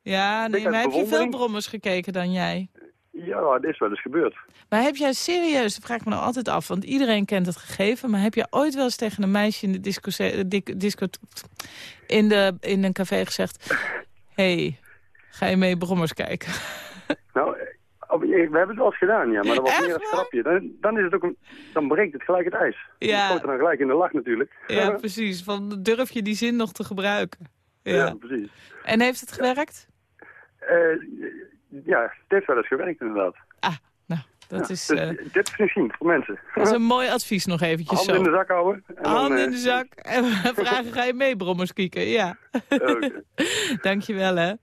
C: Ja, nee, maar heb je veel brommers gekeken dan jij?
I: ja, dat is wel eens gebeurd.
C: Maar heb jij serieus, dat vraag ik me nou altijd af... want iedereen kent het gegeven... maar heb je ooit wel eens tegen een meisje in de disco, disco, disco in, de, in een café gezegd... hey, ga je mee brommers kijken?
I: Nou, eh, we hebben het wel eens gedaan, ja, maar dat was
C: Echt
I: meer
C: waar?
I: grapje. Dan, dan, is het ook een, dan breekt het gelijk het ijs.
C: Ja.
I: Je gooit er dan gelijk in de lach natuurlijk.
C: Ja, precies. Van, durf je die zin nog te gebruiken? Ja.
I: Ja, precies.
C: En heeft het gewerkt?
I: Eh, ja, het heeft wel eens gewerkt inderdaad.
C: Ah, nou, dat is,
I: Dus
C: eh,
I: dit is misschien voor mensen.
C: dat is een mooi advies nog eventjes
I: Handen in de zak houden. En dan,
C: Handen
I: eh,
C: in de zak en vragen, ga je mee brommers kieken? Ja.
I: Oké.
C: Dankjewel, hè.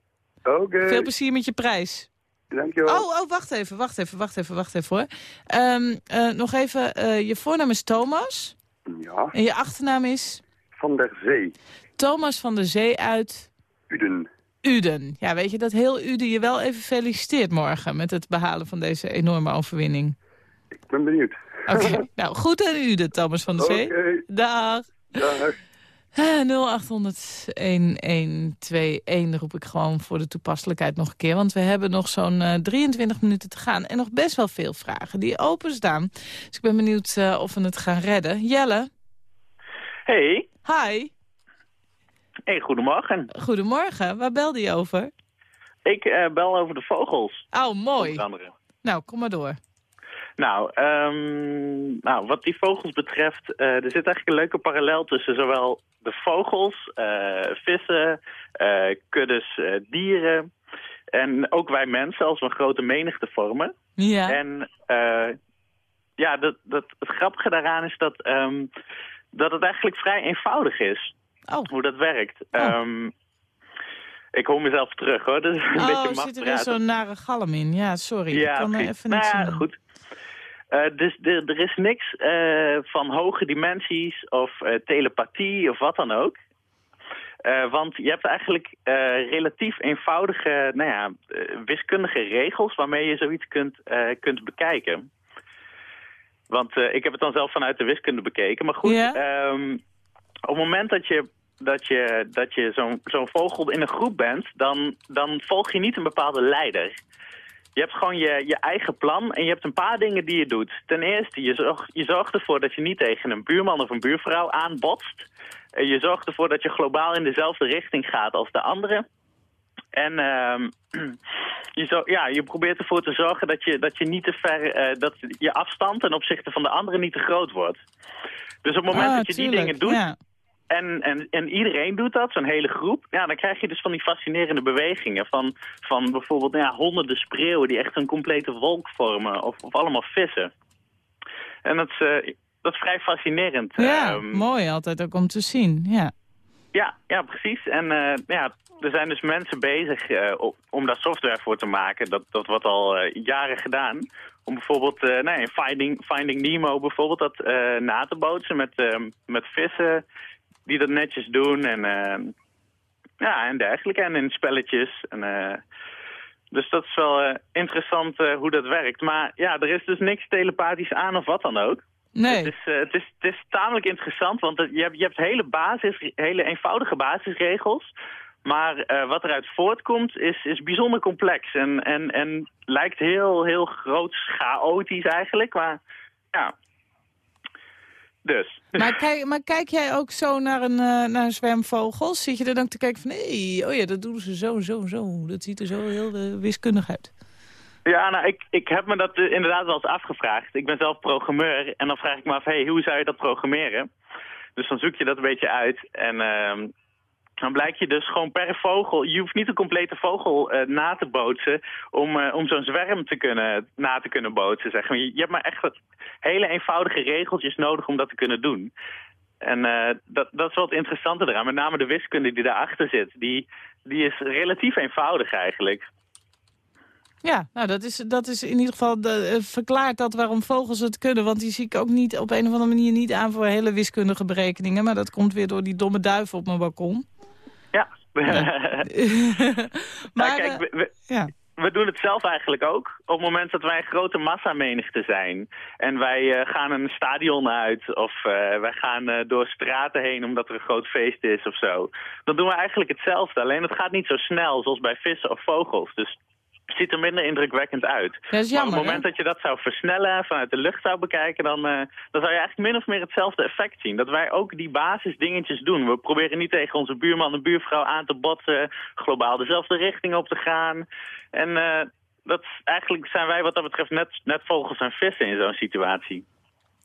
I: Oké,
C: Veel plezier met je prijs.
I: Dankjewel.
C: Oh, oh, wacht even, wacht even, wacht even, wacht even hoor. Ehm, eh, nog even, eh, je voornaam is Thomas
I: Ja,
C: en je achternaam is
I: van der Zee,
C: Thomas van de Zee uit
I: Uden.
C: Uden. Ja, weet je dat heel Uden je wel even feliciteert morgen met het behalen van deze enorme overwinning.
I: Ik ben benieuwd.
C: Oké, nou goed aan Uden, Thomas van de Zee.
I: Oké,
C: Dag.
I: dag.
C: Eh, 0800-1121 roep ik gewoon voor de toepasselijkheid nog een keer. Want we hebben nog zo'n eh, 23 minuten te gaan. En nog best wel veel vragen die openstaan. Dus ik ben benieuwd eh, of we het gaan redden. Jelle,
J: Hey,
C: hi.
J: hey, goedemorgen.
C: Goedemorgen. Waar belde je over?
J: Ik eh, bel over de vogels,
C: Oh, mooi. Nou, kom maar door.
J: Nou, ehm, nou, wat die vogels betreft, eh, er zit eigenlijk een leuke parallel tussen zowel de vogels, eh, vissen, eh, kuddes eh, dieren en ook wij mensen als we een grote menigte vormen.
C: Ja.
J: En ja, dat, dat, het grappige daaraan is dat, ehm, dat het eigenlijk vrij eenvoudig is
C: Oh,
J: hoe dat werkt. Ehm, ik hoor mezelf terug hoor, dat is een
C: oh
J: beetje
C: er zit er weer zo'n nare galm in. Ja, sorry. ik kan er even
J: nou ja, goed. Eh, dus er, er is niks eh, van hoge dimensies of eh, telepathie of wat dan ook. Want je hebt eigenlijk relatief eenvoudige nou ja, wiskundige regels waarmee je zoiets kunt, kunt bekijken. Want ik heb het dan zelf vanuit de wiskunde bekeken. Maar goed, ehm, op het moment dat je, dat je, dat je zo'n zo'n vogel in een groep bent, dan, dan volg je niet een bepaalde leider. Je hebt gewoon je, je eigen plan en je hebt een paar dingen die je doet. Ten eerste, je, zorg, je zorgt ervoor dat je niet tegen een buurman of een buurvrouw aanbotst. Eh, Je zorgt ervoor dat je globaal in dezelfde richting gaat als de anderen. En ehm, je, zo, ja, je probeert ervoor te zorgen dat je, dat je niet te ver, eh, dat je afstand ten opzichte van de anderen niet te groot wordt. Dus op het moment
C: Ah,
J: dat je die dingen doet,
C: Ja.
J: En, en, en iedereen doet dat, zo'n hele groep. Ja, dan krijg je dus van die fascinerende bewegingen. Van, van bijvoorbeeld nou ja, honderden spreeuwen die echt een complete wolk vormen. Of, of allemaal vissen. En dat is, eh, dat is vrij fascinerend.
C: Ja,
J: Ehm,
C: mooi altijd ook om te zien. Ja.
J: Ja, ja, precies. En eh, ja, er zijn dus mensen bezig eh, om daar software voor te maken. Dat, dat wordt al jaren gedaan. Om bijvoorbeeld, nee, Finding, Finding Nemo bijvoorbeeld, dat na te bootsen met, eh, met vissen die dat netjes doen. En, eh, ja, en dergelijke. En in spelletjes. En, eh, dus dat is wel eh, interessant eh, hoe dat werkt. Maar ja, er is dus niks telepathisch aan of wat dan ook.
C: Nee.
J: Het is, het, is, het is tamelijk interessant, want je hebt, je hebt hele, basis, hele eenvoudige basisregels. Maar eh, wat eruit voortkomt is, is bijzonder complex en, en, en lijkt heel, heel groot chaotisch eigenlijk. Maar ja, dus.
C: Maar kijk, maar kijk jij ook zo naar een, eh, naar een zwerm vogels? Zit je er dan te kijken van, hé, hey, oh ja, dat doen ze zo, zo, zo. Dat ziet er zo heel eh, wiskundig uit.
J: Ja, nou, ik, ik heb me dat eh, inderdaad wel eens afgevraagd. Ik ben zelf programmeur en dan vraag ik me af, hey, hoe zou je dat programmeren? Dus dan zoek je dat een beetje uit en ehm, dan blijkt je dus gewoon per vogel... Je hoeft niet een complete vogel eh, na te bootsen om, eh, om zo'n zwerm te kunnen, na te kunnen bootsen. Zeg je, je hebt maar echt wat hele eenvoudige regeltjes nodig om dat te kunnen doen. En eh, dat, dat is wel het interessante eraan. Met name de wiskunde die daarachter zit. Die, die is relatief eenvoudig eigenlijk.
C: Ja, nou, dat is, dat is in ieder geval de, verklaart dat waarom vogels het kunnen. Want die zie ik ook niet op een of andere manier niet aan voor hele wiskundige berekeningen. Maar dat komt weer door die domme duiven op mijn balkon.
J: Ja.
C: maar,
J: kijk,
C: eh,
J: we, we-
C: ja.
J: we doen het zelf eigenlijk ook. Op het moment dat wij een grote massamenigte zijn. En wij eh, gaan een stadion uit. Of eh, wij gaan door straten heen omdat er een groot feest is of zo. Dan doen we eigenlijk hetzelfde. Alleen het gaat niet zo snel zoals bij vissen of vogels. Dus ziet er minder indrukwekkend uit.
C: Dat is
J: maar
C: jammer,
J: op het moment
C: hè?
J: dat je dat zou versnellen, vanuit de lucht zou bekijken, dan, eh, dan zou je eigenlijk min of meer hetzelfde effect zien. Dat wij ook die basisdingetjes doen. We proberen niet tegen onze buurman en buurvrouw aan te botsen, globaal dezelfde richting op te gaan. En eh, dat is, eigenlijk zijn wij wat dat betreft net, net vogels en vissen in zo'n situatie.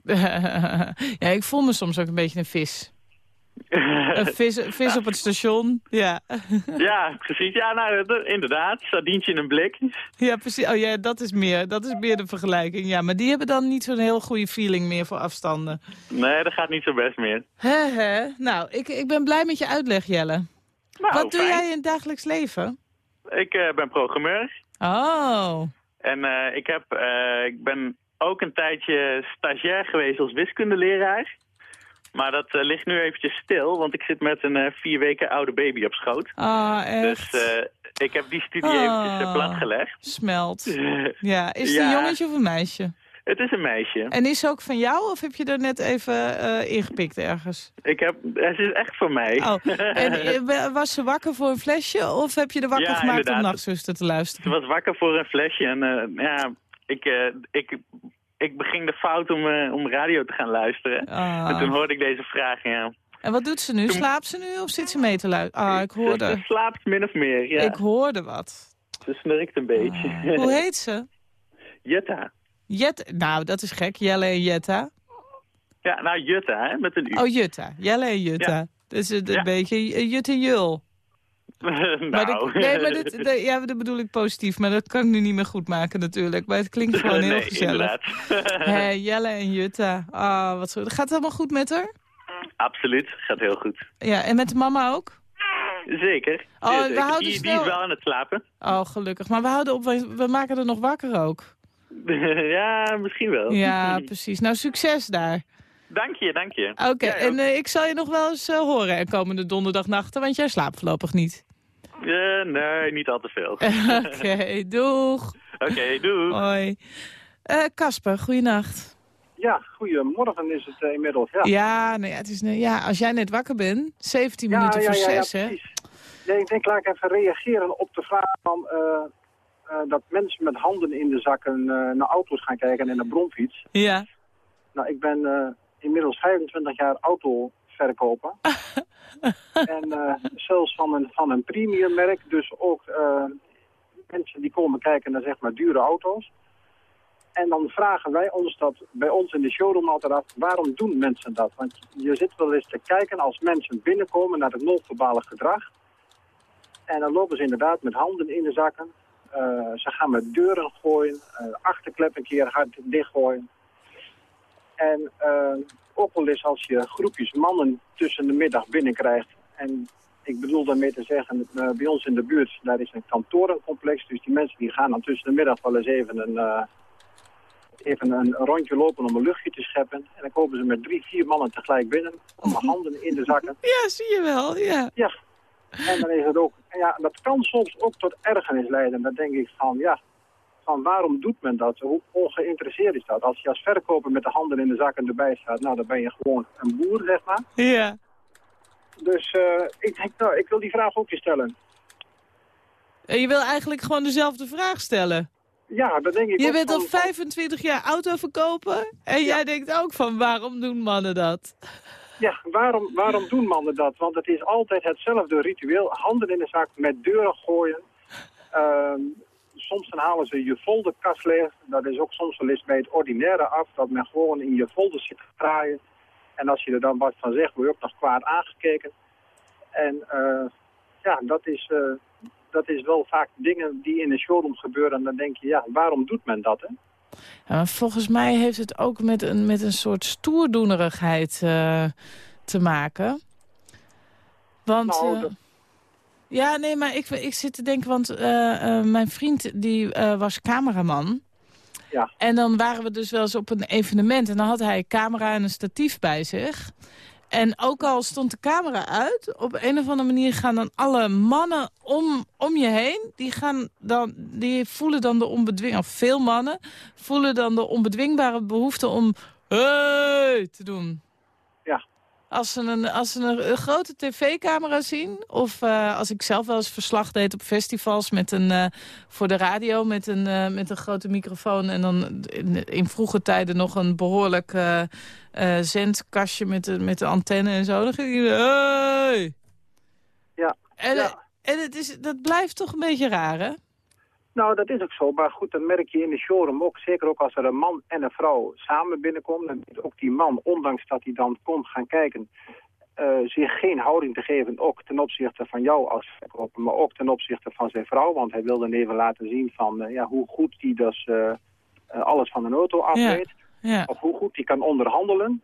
C: ja, ik voel me soms ook een beetje een vis. Een vis, op het station, ja.
J: ja, precies. Ja, nou, inderdaad. Sardientje in een blik.
C: Ja, precies. Oh ja, dat is meer, dat is meer de vergelijking. Ja, maar die hebben dan niet zo'n heel goede feeling meer voor afstanden.
J: Nee, dat gaat niet zo best meer.
C: Hè, hè. Nou, ik, ik ben blij met je uitleg, Jelle.
J: Nou,
C: Wat doe
J: fijn.
C: jij in het dagelijks leven?
J: Ik eh, ben programmeur.
C: Oh,
J: En eh, ik, heb, eh, ik ben ook een tijdje stagiair geweest als wiskundeleraar. Maar dat eh, ligt nu eventjes stil, want ik zit met een eh, vier weken oude baby op schoot.
C: ah, echt.
J: Dus ik heb die studie
C: Oh.
J: eventjes uh, platgelegd.
C: Smelt. Ja, is het
J: Ja.
C: een jongetje of een meisje?
J: Het is een meisje.
C: En is ze ook van jou of heb je er net even ingepikt ergens?
J: Ik heb, het is echt voor mij.
C: Oh, en was ze wakker voor een flesje of heb je er wakker
J: Ja,
C: gemaakt
J: inderdaad.
C: om nachtzuster te luisteren?
J: Ze was wakker voor een flesje en ja, ik, ik, ik beging de fout om, eh, om radio te gaan luisteren.
C: Ah.
J: En toen hoorde ik deze vraag, ja.
C: En wat doet ze nu?
J: Toen-
C: Slaapt ze nu of zit ze mee te luisteren? Ah, ik
J: Ze
C: hoorde,
J: slaapt min of meer, ja.
C: ik hoorde wat.
J: Ze snurkt een beetje.
C: Hoe heet ze?
J: Jutta.
C: Jet, nou, dat is gek. Jelle en Jetta.
J: Ja, nou Jutta, hè, met een U.
C: Oh, Jutta. Jelle en Jutta.
J: Ja.
C: Is een,
J: Ja.
C: beetje eh, Jut en Jul.
J: Nou.
C: Maar dat- nee, maar dit, ja, dat bedoel ik positief. Maar dat kan ik nu niet meer goed maken natuurlijk. Maar het klinkt gewoon heel
J: nee,
C: gezellig. Hé, Jelle en Jutta. Ah, wat zo. Gaat het allemaal goed met haar?
J: Absoluut, gaat heel goed.
C: Ja, en met de mama ook?
J: Zeker.
C: Oh,
J: Ja,
C: we houden
J: die, die is wel aan het slapen.
C: Oh, gelukkig. Maar we, houden op, we we maken er nog wakker ook.
J: ja, misschien wel.
C: Ja, precies. Nou, succes daar.
J: Dank je, dank je.
C: Oké, en eh, ik zal je nog wel eens eh, horen en komende donderdagnachten, want jij slaapt voorlopig niet.
J: Eh, nee, niet al te veel.
C: Oké, doeg.
J: Oké, doei.
C: Hoi. Eh, Casper, goeienacht.
K: Ja, goedemorgen is het inmiddels. Ja,
C: Ja, nou ja, het is, ja, als jij net wakker bent, 17
K: Ja,
C: minuten
K: ja,
C: voor
K: ja, ja,
C: 6, hè?
K: precies. Nee, ik denk, laat ik even reageren op de vraag van, eh, eh, dat mensen met handen in de zakken eh, naar auto's gaan kijken en naar bromfiets.
C: Ja.
K: Nou, ik ben eh, inmiddels 25 jaar autoverkoper. en eh, zelfs van een, van een premium merk, dus ook eh, mensen die komen kijken naar zeg maar dure auto's. En dan vragen wij ons dat bij ons in de showroom altijd af, waarom doen mensen dat? Want je zit wel eens te kijken als mensen binnenkomen naar het non-verbalig gedrag. En dan lopen ze inderdaad met handen in de zakken. Eh, ze gaan met deuren gooien, achterklep een keer hard dichtgooien. En eh, ook wel eens als je groepjes mannen tussen de middag binnenkrijgt, En ik bedoel daarmee te zeggen, uh, bij ons in de buurt, daar is een kantorencomplex. Dus die mensen die gaan dan tussen de middag wel eens even een, uh, even een rondje lopen om een luchtje te scheppen. En dan komen ze met drie, vier mannen tegelijk binnen, om mijn handen in de zakken.
C: Ja, zie je wel, ja.
K: Ja, en dan is het ook, ja, dat kan soms ook tot ergernis leiden. Dan denk ik van, ja, van waarom doet men dat? Hoe ongeïnteresseerd is dat? Als je als verkoper met de handen in de zakken erbij staat, nou dan ben je gewoon een boer, zeg maar.
C: Ja.
K: Dus uh, ik denk, nou, ik wil die vraag ook je stellen.
C: En je wil eigenlijk gewoon dezelfde vraag stellen?
K: Ja, dat denk ik
C: Je bent al 25 jaar autoverkoper en jij denkt ook van waarom doen mannen dat?
K: Ja, waarom, waarom doen mannen dat? Want het is altijd hetzelfde ritueel. Handen in de zak, met deuren gooien. Uh, soms dan halen ze je folderkast leeg. Dat is ook soms wel eens bij het ordinaire af. Dat men gewoon in je folder zit te draaien. En als je er dan wat van zegt, word je ook nog kwaad aangekeken. En uh, ja, dat is, uh, dat is wel vaak dingen die in een showroom gebeuren. En dan denk je, ja, waarom doet men dat, hè?
C: Ja, volgens mij heeft het ook met een, met een soort stoerdoenerigheid uh, te maken. Want...
K: Nou, dat...
C: Ja, nee, maar ik, ik zit te denken, want uh, uh, mijn vriend die was cameraman.
K: Ja.
C: En dan waren we dus wel eens op een evenement en dan had hij een camera en een statief bij zich. En ook al stond de camera uit, op een of andere manier gaan dan alle mannen om, om je heen, die, gaan dan, die voelen dan de onbedwingbare, of veel mannen, voelen dan de onbedwingbare behoefte om hey te doen. Als ze een, als ze een, een grote tv-camera zien, of uh, als ik zelf wel eens verslag deed op festivals met een, uh, voor de radio met een, uh, met een grote microfoon en dan in, in vroege tijden nog een behoorlijk zendkastje met de, met de antenne en zo, dan ging je hey!
K: Ja.
C: En,
K: ja.
C: en het is, dat blijft toch een beetje raar, hè?
K: Nou, dat is ook zo. Maar goed, dat merk je in de showroom ook. Zeker ook als er een man en een vrouw samen binnenkomen. Dan weet ook die man, ondanks dat hij dan komt gaan kijken... Uh, zich geen houding te geven, ook ten opzichte van jou als verkoper... maar ook ten opzichte van zijn vrouw. Want hij wilde even laten zien van uh, ja, hoe goed hij dus uh, alles van een auto af weet.
C: Ja. Ja.
K: Of hoe goed hij kan onderhandelen.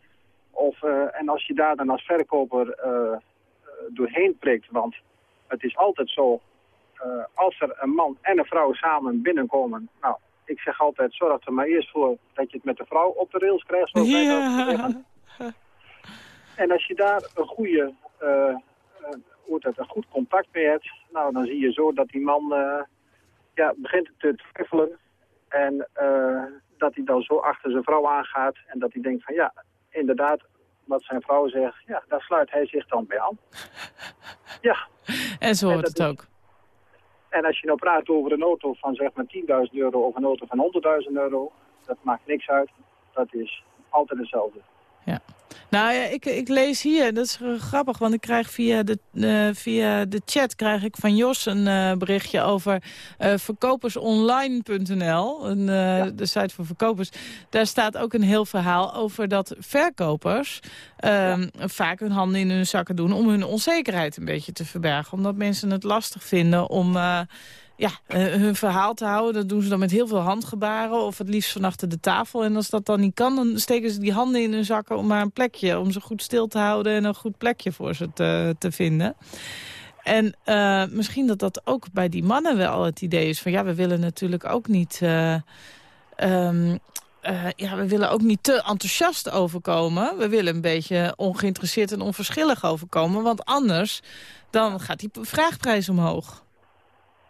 K: Of, en als je daar dan als verkoper doorheen prikt... want het is altijd zo als er een man en een vrouw samen binnenkomen, nou, ik zeg altijd, zorg er maar eerst voor dat je het met de vrouw op de rails krijgt. Zoals
C: ja.
K: En als je daar een goede, uh, uh, het, een goed contact mee hebt, nou, dan zie je zo dat die man ja, begint te twijfelen. En dat hij dan zo achter zijn vrouw aangaat en dat hij denkt van ja, inderdaad, wat zijn vrouw zegt, ja, daar sluit hij zich dan bij aan. Ja.
C: En zo hoort het ook.
K: En als je nou praat over een auto van zeg maar 10.000 euro of een auto van 100.000 euro, dat maakt niks uit. Dat is altijd hetzelfde.
C: Ja. Nou ja, ik, ik lees hier, dat is grappig, want ik krijg via de, uh, via de chat krijg ik van Jos een uh, berichtje over uh, verkopersonline.nl, ja. de site voor verkopers. Daar staat ook een heel verhaal over dat verkopers ja. vaak hun handen in hun zakken doen om hun onzekerheid een beetje te verbergen. Omdat mensen het lastig vinden om ja, uh, hun verhaal te houden. Dat doen ze dan met heel veel handgebaren of het liefst van achter de tafel. En als dat dan niet kan, dan steken ze die handen in hun zakken om maar een plekje, om ze goed stil te houden en een goed plekje voor ze te, te vinden. En uh, misschien dat dat ook bij die mannen wel het idee is van ja, we willen natuurlijk ook niet... Um, uh, ja, we willen ook niet te enthousiast overkomen. We willen een beetje ongeïnteresseerd en onverschillig overkomen. Want anders dan gaat die vraagprijs omhoog.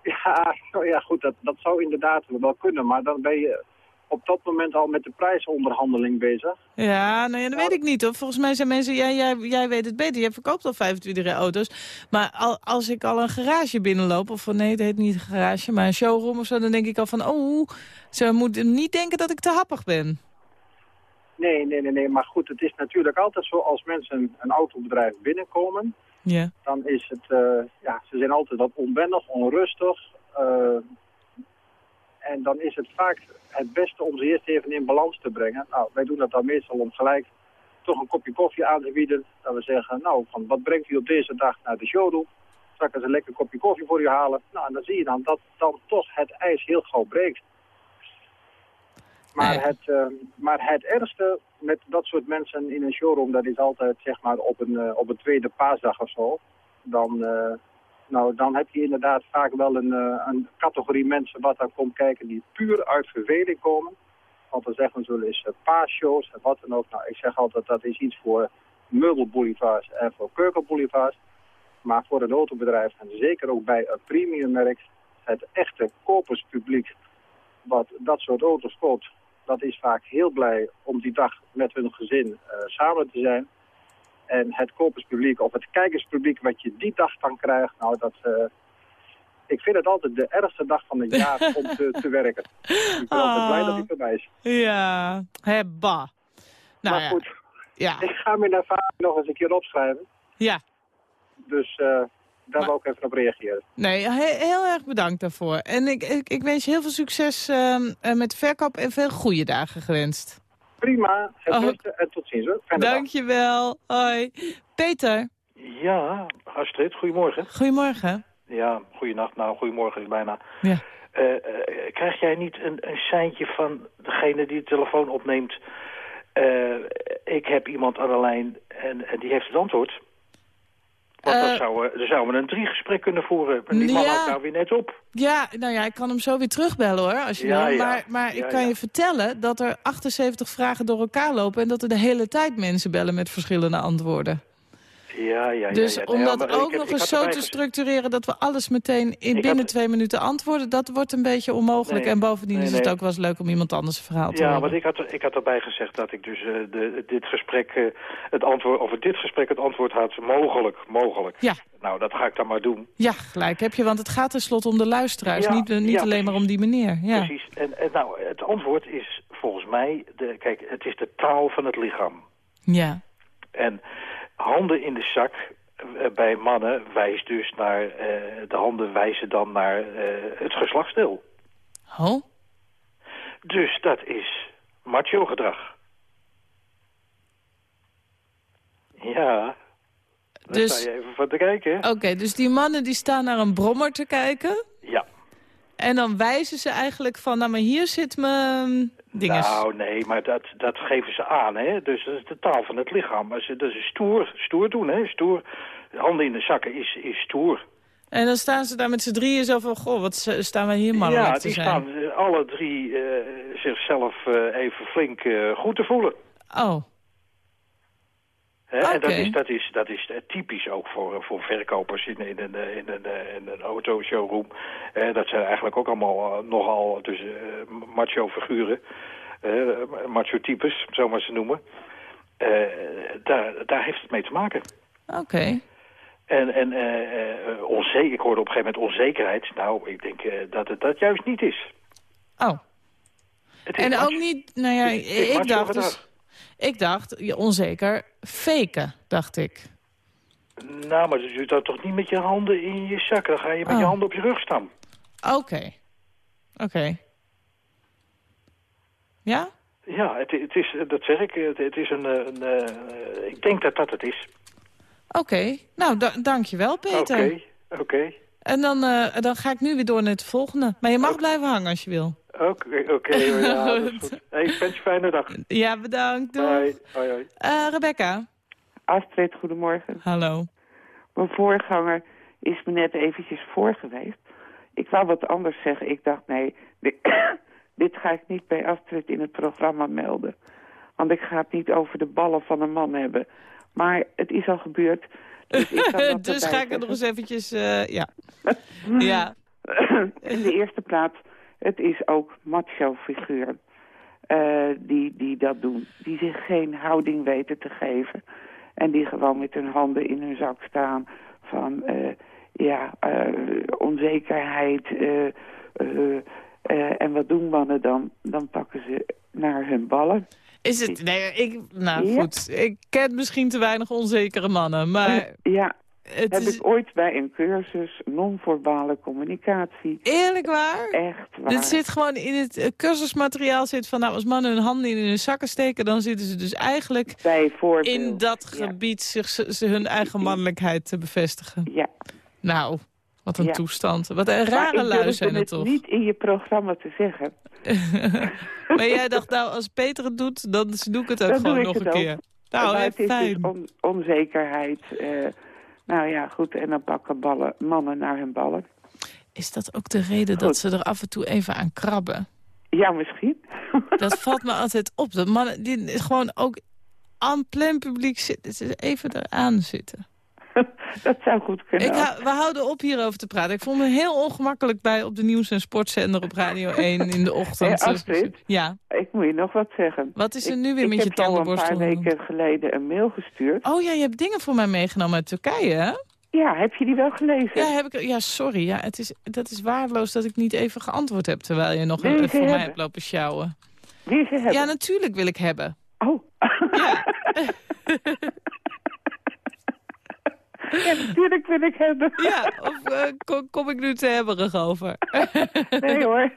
K: Ja, nou ja, goed, dat, dat zou inderdaad wel kunnen. Maar dan ben je op dat moment al met de prijsonderhandeling bezig.
C: Ja, nou ja, dat weet ik niet hoor. Volgens mij zijn mensen, jij, jij, jij weet het beter. Jij verkoopt al 25 auto's. Maar al, als ik al een garage binnenloop, of nee, het heet niet een garage, maar een showroom of zo, dan denk ik al van, oh, ze moeten niet denken dat ik te happig ben.
K: Nee, nee, nee, nee. Maar goed, het is natuurlijk altijd zo als mensen een autobedrijf binnenkomen...
C: Ja.
K: Dan is het, uh, ja, ze zijn altijd wat onwennig, onrustig. Uh, en dan is het vaak het beste om ze eerst even in balans te brengen. Nou, wij doen dat dan meestal om gelijk toch een kopje koffie aan te bieden. Dat we zeggen, nou, van wat brengt u op deze dag naar de showroom? Zal ik eens een lekker kopje koffie voor u halen? Nou, en dan zie je dan dat dan toch het ijs heel gauw breekt. Maar, het, uh, maar het ergste met dat soort mensen in een showroom, dat is altijd zeg maar op een, uh, op een tweede paasdag of zo. dan, eh, nou, dan heb je inderdaad vaak wel een, eh, een categorie mensen wat daar komt kijken die puur uit verveling komen. Want dan zeggen we zullen eens paasshows en wat dan ook. Nou, ik zeg altijd dat is iets voor meubelboulevards en voor keukenboulevards. Maar voor een autobedrijf en zeker ook bij een premiummerk, het echte koperspubliek wat dat soort auto's koopt, dat is vaak heel blij om die dag met hun gezin eh, samen te zijn. En het koperspubliek of het kijkerspubliek wat je die dag dan krijgt, nou dat... eh, ik vind het altijd de ergste dag van het jaar om te, te werken. Ik ben altijd blij dat die voorbij is.
C: Ja, hebba. Nou
K: maar goed,
C: Ja,
K: ik ga mijn ervaring nog eens een keer opschrijven.
C: ja.
K: Dus eh, daar wil ik even op reageren.
C: Nee, he- heel erg bedankt daarvoor. En ik, ik, ik wens je heel veel succes ehm, eh, met de verkoop en veel goede dagen gewenst.
K: Prima, het
C: Oh.
K: beste en tot ziens. Hoor. Fijne dag.
C: Dankjewel. Hoi. Peter,
L: Ja, Astrid, goedemorgen.
C: goedemorgen.
L: Ja, goeienacht. Nou, goedemorgen is bijna.
C: Ja.
L: Eh, eh, krijg jij niet een, een seintje van degene die de telefoon opneemt? Eh, ik heb iemand aan de lijn en, en die heeft het antwoord. Want
C: Eh,
L: dan, zouden, dan zouden we een drie gesprek kunnen voeren. Die man
C: Ja.
L: houdt nou weer net op.
C: Ja, nou ja, ik kan hem zo weer terugbellen hoor, als je
L: Ja.
C: Maar, maar ik kan je vertellen dat er 78 vragen door elkaar lopen... en dat er de hele tijd mensen bellen met verschillende antwoorden.
L: Ja, ja, ja.
C: dus
L: ja.
C: om
L: Nee,
C: dat ook
L: heb-
C: nog eens zo te structureren... dat we alles meteen in binnen
L: had-
C: twee minuten antwoorden... dat wordt een beetje onmogelijk.
L: Nee.
C: En bovendien
L: Nee,
C: is het ook wel eens leuk om iemand anders een verhaal te
L: Ja,
C: horen.
L: want ik had, ik had erbij gezegd dat ik dus eh, de, dit gesprek eh, het antwoord, of dit gesprek het antwoord had, mogelijk, mogelijk.
C: Ja.
L: Nou, dat ga ik dan maar doen.
C: Ja, gelijk heb je, want het gaat tenslotte om de luisteraars.
L: Ja,
C: niet eh, niet
L: ja,
C: alleen maar om die meneer. Ja.
L: Precies. En, en nou, het antwoord is volgens mij, de, kijk, het is de taal van het lichaam.
C: ja.
L: En handen in de zak eh, bij mannen wijst dus naar, eh, de handen wijzen dan naar eh, het geslachtsdeel.
C: Oh?
L: Dus dat is macho gedrag. Ja, daar
C: Dus-
L: sta je even van te kijken.
C: Oké, dus die mannen die staan naar een brommer te kijken...
L: Ja.
C: En dan wijzen ze eigenlijk van, nou maar hier zit mijn dinges.
L: Nou, nee, maar dat, dat geven ze aan, hè. Dus dat is de taal van het lichaam. Maar ze, dat is stoer, stoer doen, hè. Stoer. Handen in de zakken is, is stoer.
C: En dan staan ze daar met z'n drieën zo van, goh, wat staan wij hier mannelijk
L: ja,
C: te
L: die
C: zijn.
L: staan eh, alle drie eh, zichzelf eh, even flink goed te voelen.
C: Oh,
L: En dat is, dat is, dat is eh, typisch ook voor, eh, voor verkopers in, in, een, eh, in, een, in een autoshowroom. Eh, dat zijn eigenlijk ook allemaal nogal dus, eh, macho figuren. eh, macho types, zo maar ze noemen. Eh, daar, daar heeft het mee te maken.
C: oké.
L: En, en eh, onzeker, ik hoorde op een gegeven moment onzekerheid. Nou, ik denk dat het dat juist niet is.
C: Oh.
L: Het is
C: En
L: macho-
C: ook niet, nou ja, ik
L: macho
C: dacht dus, ik dacht, je onzeker, faken, dacht ik.
L: Nou, maar je doet dat toch niet met je handen in je zak. Dan ga je met
C: Oh.
L: je handen op je rug staan.
C: Oké. Oké. Ja?
L: Ja, het, het is, dat zeg ik, het, het is een, eh, een eh, ik denk dat dat het is.
C: Oké. Nou, da dankjewel, Peter.
L: Oké, oké.
C: En dan, eh, dan ga ik nu weer door naar het volgende. Maar je mag blijven hangen als je wil.
L: Oké, oké, ja, dat is goed. Hey, ik wens je een fijne dag.
C: Ja, bedankt. Doei.
L: Hoi, hoi, hoi.
C: Eh, Rebecca.
M: Astrid, goedemorgen.
C: Hallo.
M: Mijn voorganger is me net eventjes voor geweest. Ik wou wat anders zeggen. Ik dacht, nee, dit, dit ga ik niet bij Astrid in het programma melden. Want ik ga het niet over de ballen van een man hebben. Maar het is al gebeurd. Dus, ik kan
C: dus ga ik er nog eens eventjes... eh, ja. ja.
M: In de eerste plaats, het is ook macho figuren eh, die, die dat doen. Die zich geen houding weten te geven. En die gewoon met hun handen in hun zak staan van eh, ja, onzekerheid. Eh, eh, eh, en wat doen mannen dan? Dan pakken ze naar hun ballen.
C: Is het... Nee, ik... Nou
M: Ja.
C: goed. Ik ken misschien te weinig onzekere mannen, maar...
M: Ja,
C: Het
M: heb
C: is-
M: ik ooit bij een cursus non-verbale communicatie.
C: Eerlijk waar?
M: Echt waar.
C: Dit zit gewoon in het eh, cursusmateriaal zit van nou, als mannen hun handen in hun zakken steken, dan zitten ze dus eigenlijk in dat
M: ja.
C: gebied zich, ze hun eigen mannelijkheid te bevestigen.
M: Ja.
C: Nou, wat een
M: Ja.
C: toestand. Wat een rare lui zijn het toch?
M: niet in je programma te zeggen.
C: maar jij dacht nou, als Peter het doet, dan doe ik het ook
M: Dan
C: gewoon nog een
M: ook.
C: keer. Nou,
M: maar het is dus on- onzekerheid. eh, Nou ja, goed, en dan pakken ballen, mannen naar hun ballen.
C: Is dat ook de reden dat ze er af en toe even aan krabben?
M: Ja, misschien.
C: Dat valt me altijd op. Dat mannen die gewoon ook aan plein publiek zitten. Even eraan zitten.
M: dat zou goed kunnen.
C: Ik hou- we houden op hierover te praten. Ik voel me heel ongemakkelijk bij op de nieuws- en sportzender op Radio 1 in de ochtend.
M: Hey, Astrid?
C: Ja.
M: Ik moet je nog wat zeggen.
C: Wat is er
M: Ik-
C: nu weer
M: ik
C: met je
M: heb jou
C: tandenborstel?
M: een paar weken geleden een mail gestuurd.
C: Oh ja, je hebt dingen voor mij meegenomen uit Turkije, hè?
M: Ja, heb je die wel gelezen?
C: Ja, heb ik, ja sorry. Ja, het is, dat is waardeloos dat ik niet even geantwoord heb... terwijl je nog een, voor mij hebt lopen sjouwen.
M: Wil je ze hebben?
C: Ja, natuurlijk wil ik hebben.
M: Oh. Ja, natuurlijk wil ik hebben.
C: Ja, of eh, kom, kom ik nu te hebberig over?
M: Nee hoor,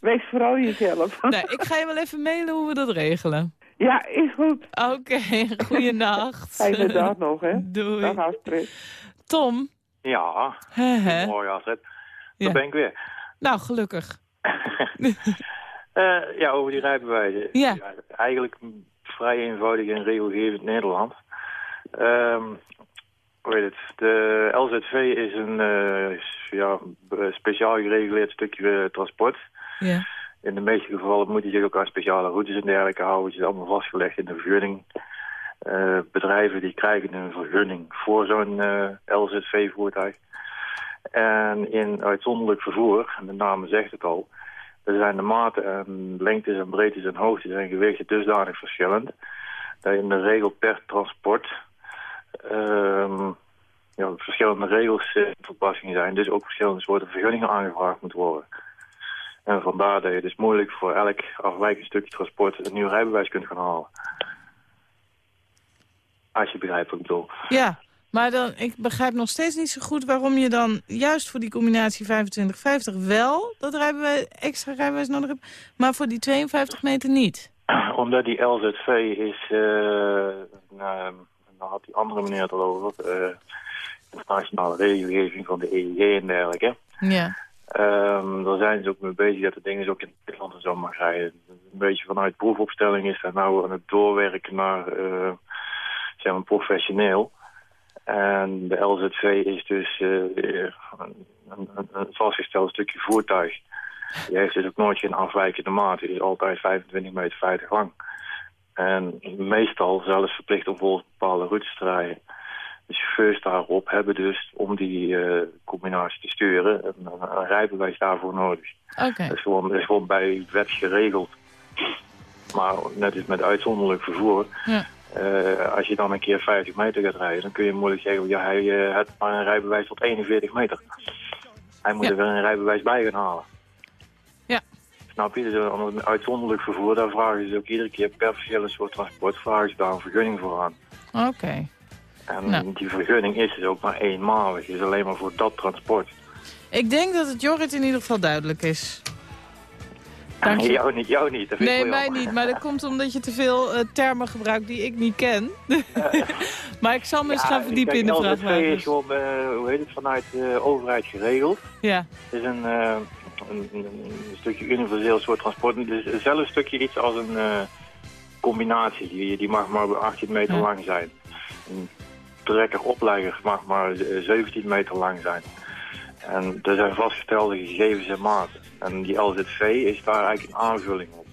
M: wees vooral jezelf.
C: Nee, ik ga je wel even mailen hoe we dat regelen.
M: Ja, is goed.
C: Oké, goeienacht.
M: Fijne dag nog, hè.
C: Doei.
M: Dag Astrid.
C: Tom.
N: Ja,
C: Hè, hè?
N: mooi Astrid.
C: Ja.
N: Daar ben ik weer.
C: Nou, gelukkig.
N: Eh, ja, over die rijbewijzen.
C: Ja.
N: Eigenlijk vrij eenvoudig en regelgevend Nederland. Ehm hoe heet het? De LZV is een eh, ja, speciaal gereguleerd stukje eh, transport.
C: Ja.
N: In de meeste gevallen moet je zich ook aan speciale routes en dergelijke houden. Het is allemaal vastgelegd in de vergunning. Eh, bedrijven die krijgen een vergunning voor zo'n LZV-voertuig. En in uitzonderlijk vervoer, en de naam zegt het al, er zijn de maten en lengtes en breedtes en hoogtes en gewichten dusdanig verschillend. Dat in de regel per transport ehm, ja, verschillende regels in toepassing zijn. Dus ook verschillende soorten vergunningen aangevraagd moeten worden. En vandaar dat je dus moeilijk voor elk afwijkend stukje transport een nieuw rijbewijs kunt gaan halen. Als je begrijpt wat ik bedoel.
C: Ja, maar dan, ik begrijp nog steeds niet zo goed waarom je dan juist voor die combinatie 25-50 wel dat rijbewijs, extra rijbewijs nodig hebt, maar voor die 52 meter niet.
N: Omdat die LZV is, eh nou, daar had die andere meneer het al over, eh internationale regelgeving van de EEG en dergelijke.
C: Ja.
N: Ehm, daar zijn ze ook mee bezig dat de dingen ook in Nederland en zo mag rijden. Een beetje vanuit proefopstelling is daar nou aan het doorwerken naar eh, zeg maar professioneel. En de LZV is dus eh, een, een, een vastgesteld stukje voertuig. Die heeft dus ook nooit geen afwijkende maat. Die is altijd 25 meter 50 lang. En meestal zelfs verplicht om volgens bepaalde routes te rijden. De chauffeurs daarop hebben dus om die eh, combinatie te sturen een, een, rijbewijs daarvoor nodig. Dat is gewoon, dat is gewoon bij wet geregeld. Maar net als met uitzonderlijk vervoer,
C: Ja.
N: eh, als je dan een keer 50 meter gaat rijden, dan kun je moeilijk zeggen, ja, hij eh, heeft maar een rijbewijs tot 41 meter. Hij moet
C: Ja.
N: er weer een rijbewijs bij gaan halen. Snap je? Dus een uitzonderlijk vervoer, daar vragen ze ook iedere keer per verschillende soort transport, vragen ze daar een vergunning voor aan.
C: Oké.
N: En
C: Nou.
N: die vergunning is dus ook maar eenmalig, is alleen maar voor dat transport.
C: Ik denk dat het Jorrit in ieder geval duidelijk is. Dank je.
N: jou niet, jou niet. Dat vind
C: Nee, mij
N: jammer.
C: niet. Maar dat komt omdat je te veel eh, termen gebruikt die ik niet ken. maar ik zal me eens
N: Ja,
C: gaan verdiepen in de
N: LZV
C: vrachtwagens.
N: is gewoon, eh, hoe heet het, vanuit de overheid geregeld.
C: Ja.
N: Het is een, eh, een, stukje universeel soort transport. Het is hetzelfde een stukje iets als een eh, combinatie. Die, die mag maar 18 meter
C: Ja.
N: lang zijn. Een trekker-oplegger mag maar eh, 17 meter lang zijn. En er zijn vastgestelde gegevens en maten. En die LZV is daar eigenlijk een aanvulling op.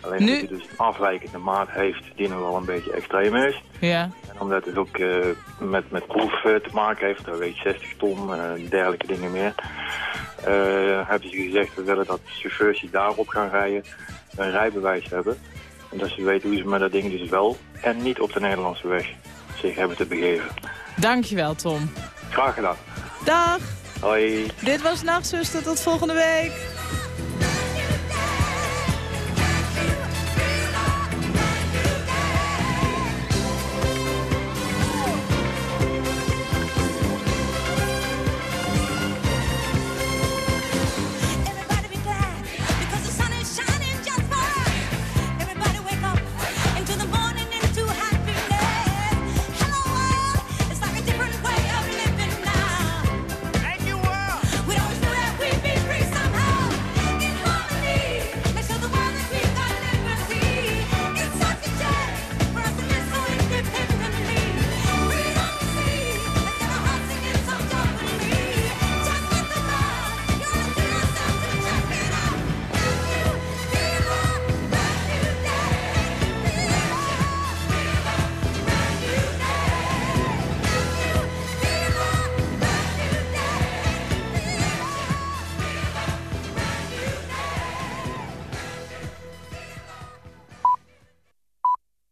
N: Alleen
C: Nu-
N: dat hij dus een afwijkende maat heeft die nog wel een beetje extreem is.
C: Ja.
N: En omdat het ook eh, met, met proef eh, te maken heeft, dat weegt 60 ton en dergelijke dingen meer, eh, hebben ze gezegd we willen dat chauffeurs die daarop gaan rijden een rijbewijs hebben. En dat ze weten hoe ze met dat ding dus wel en niet op de Nederlandse weg zich hebben te begeven.
C: Dankjewel, Tom.
N: Graag gedaan.
C: Dag.
N: Hoi.
C: Dit was Nachtzuster. Tot volgende week.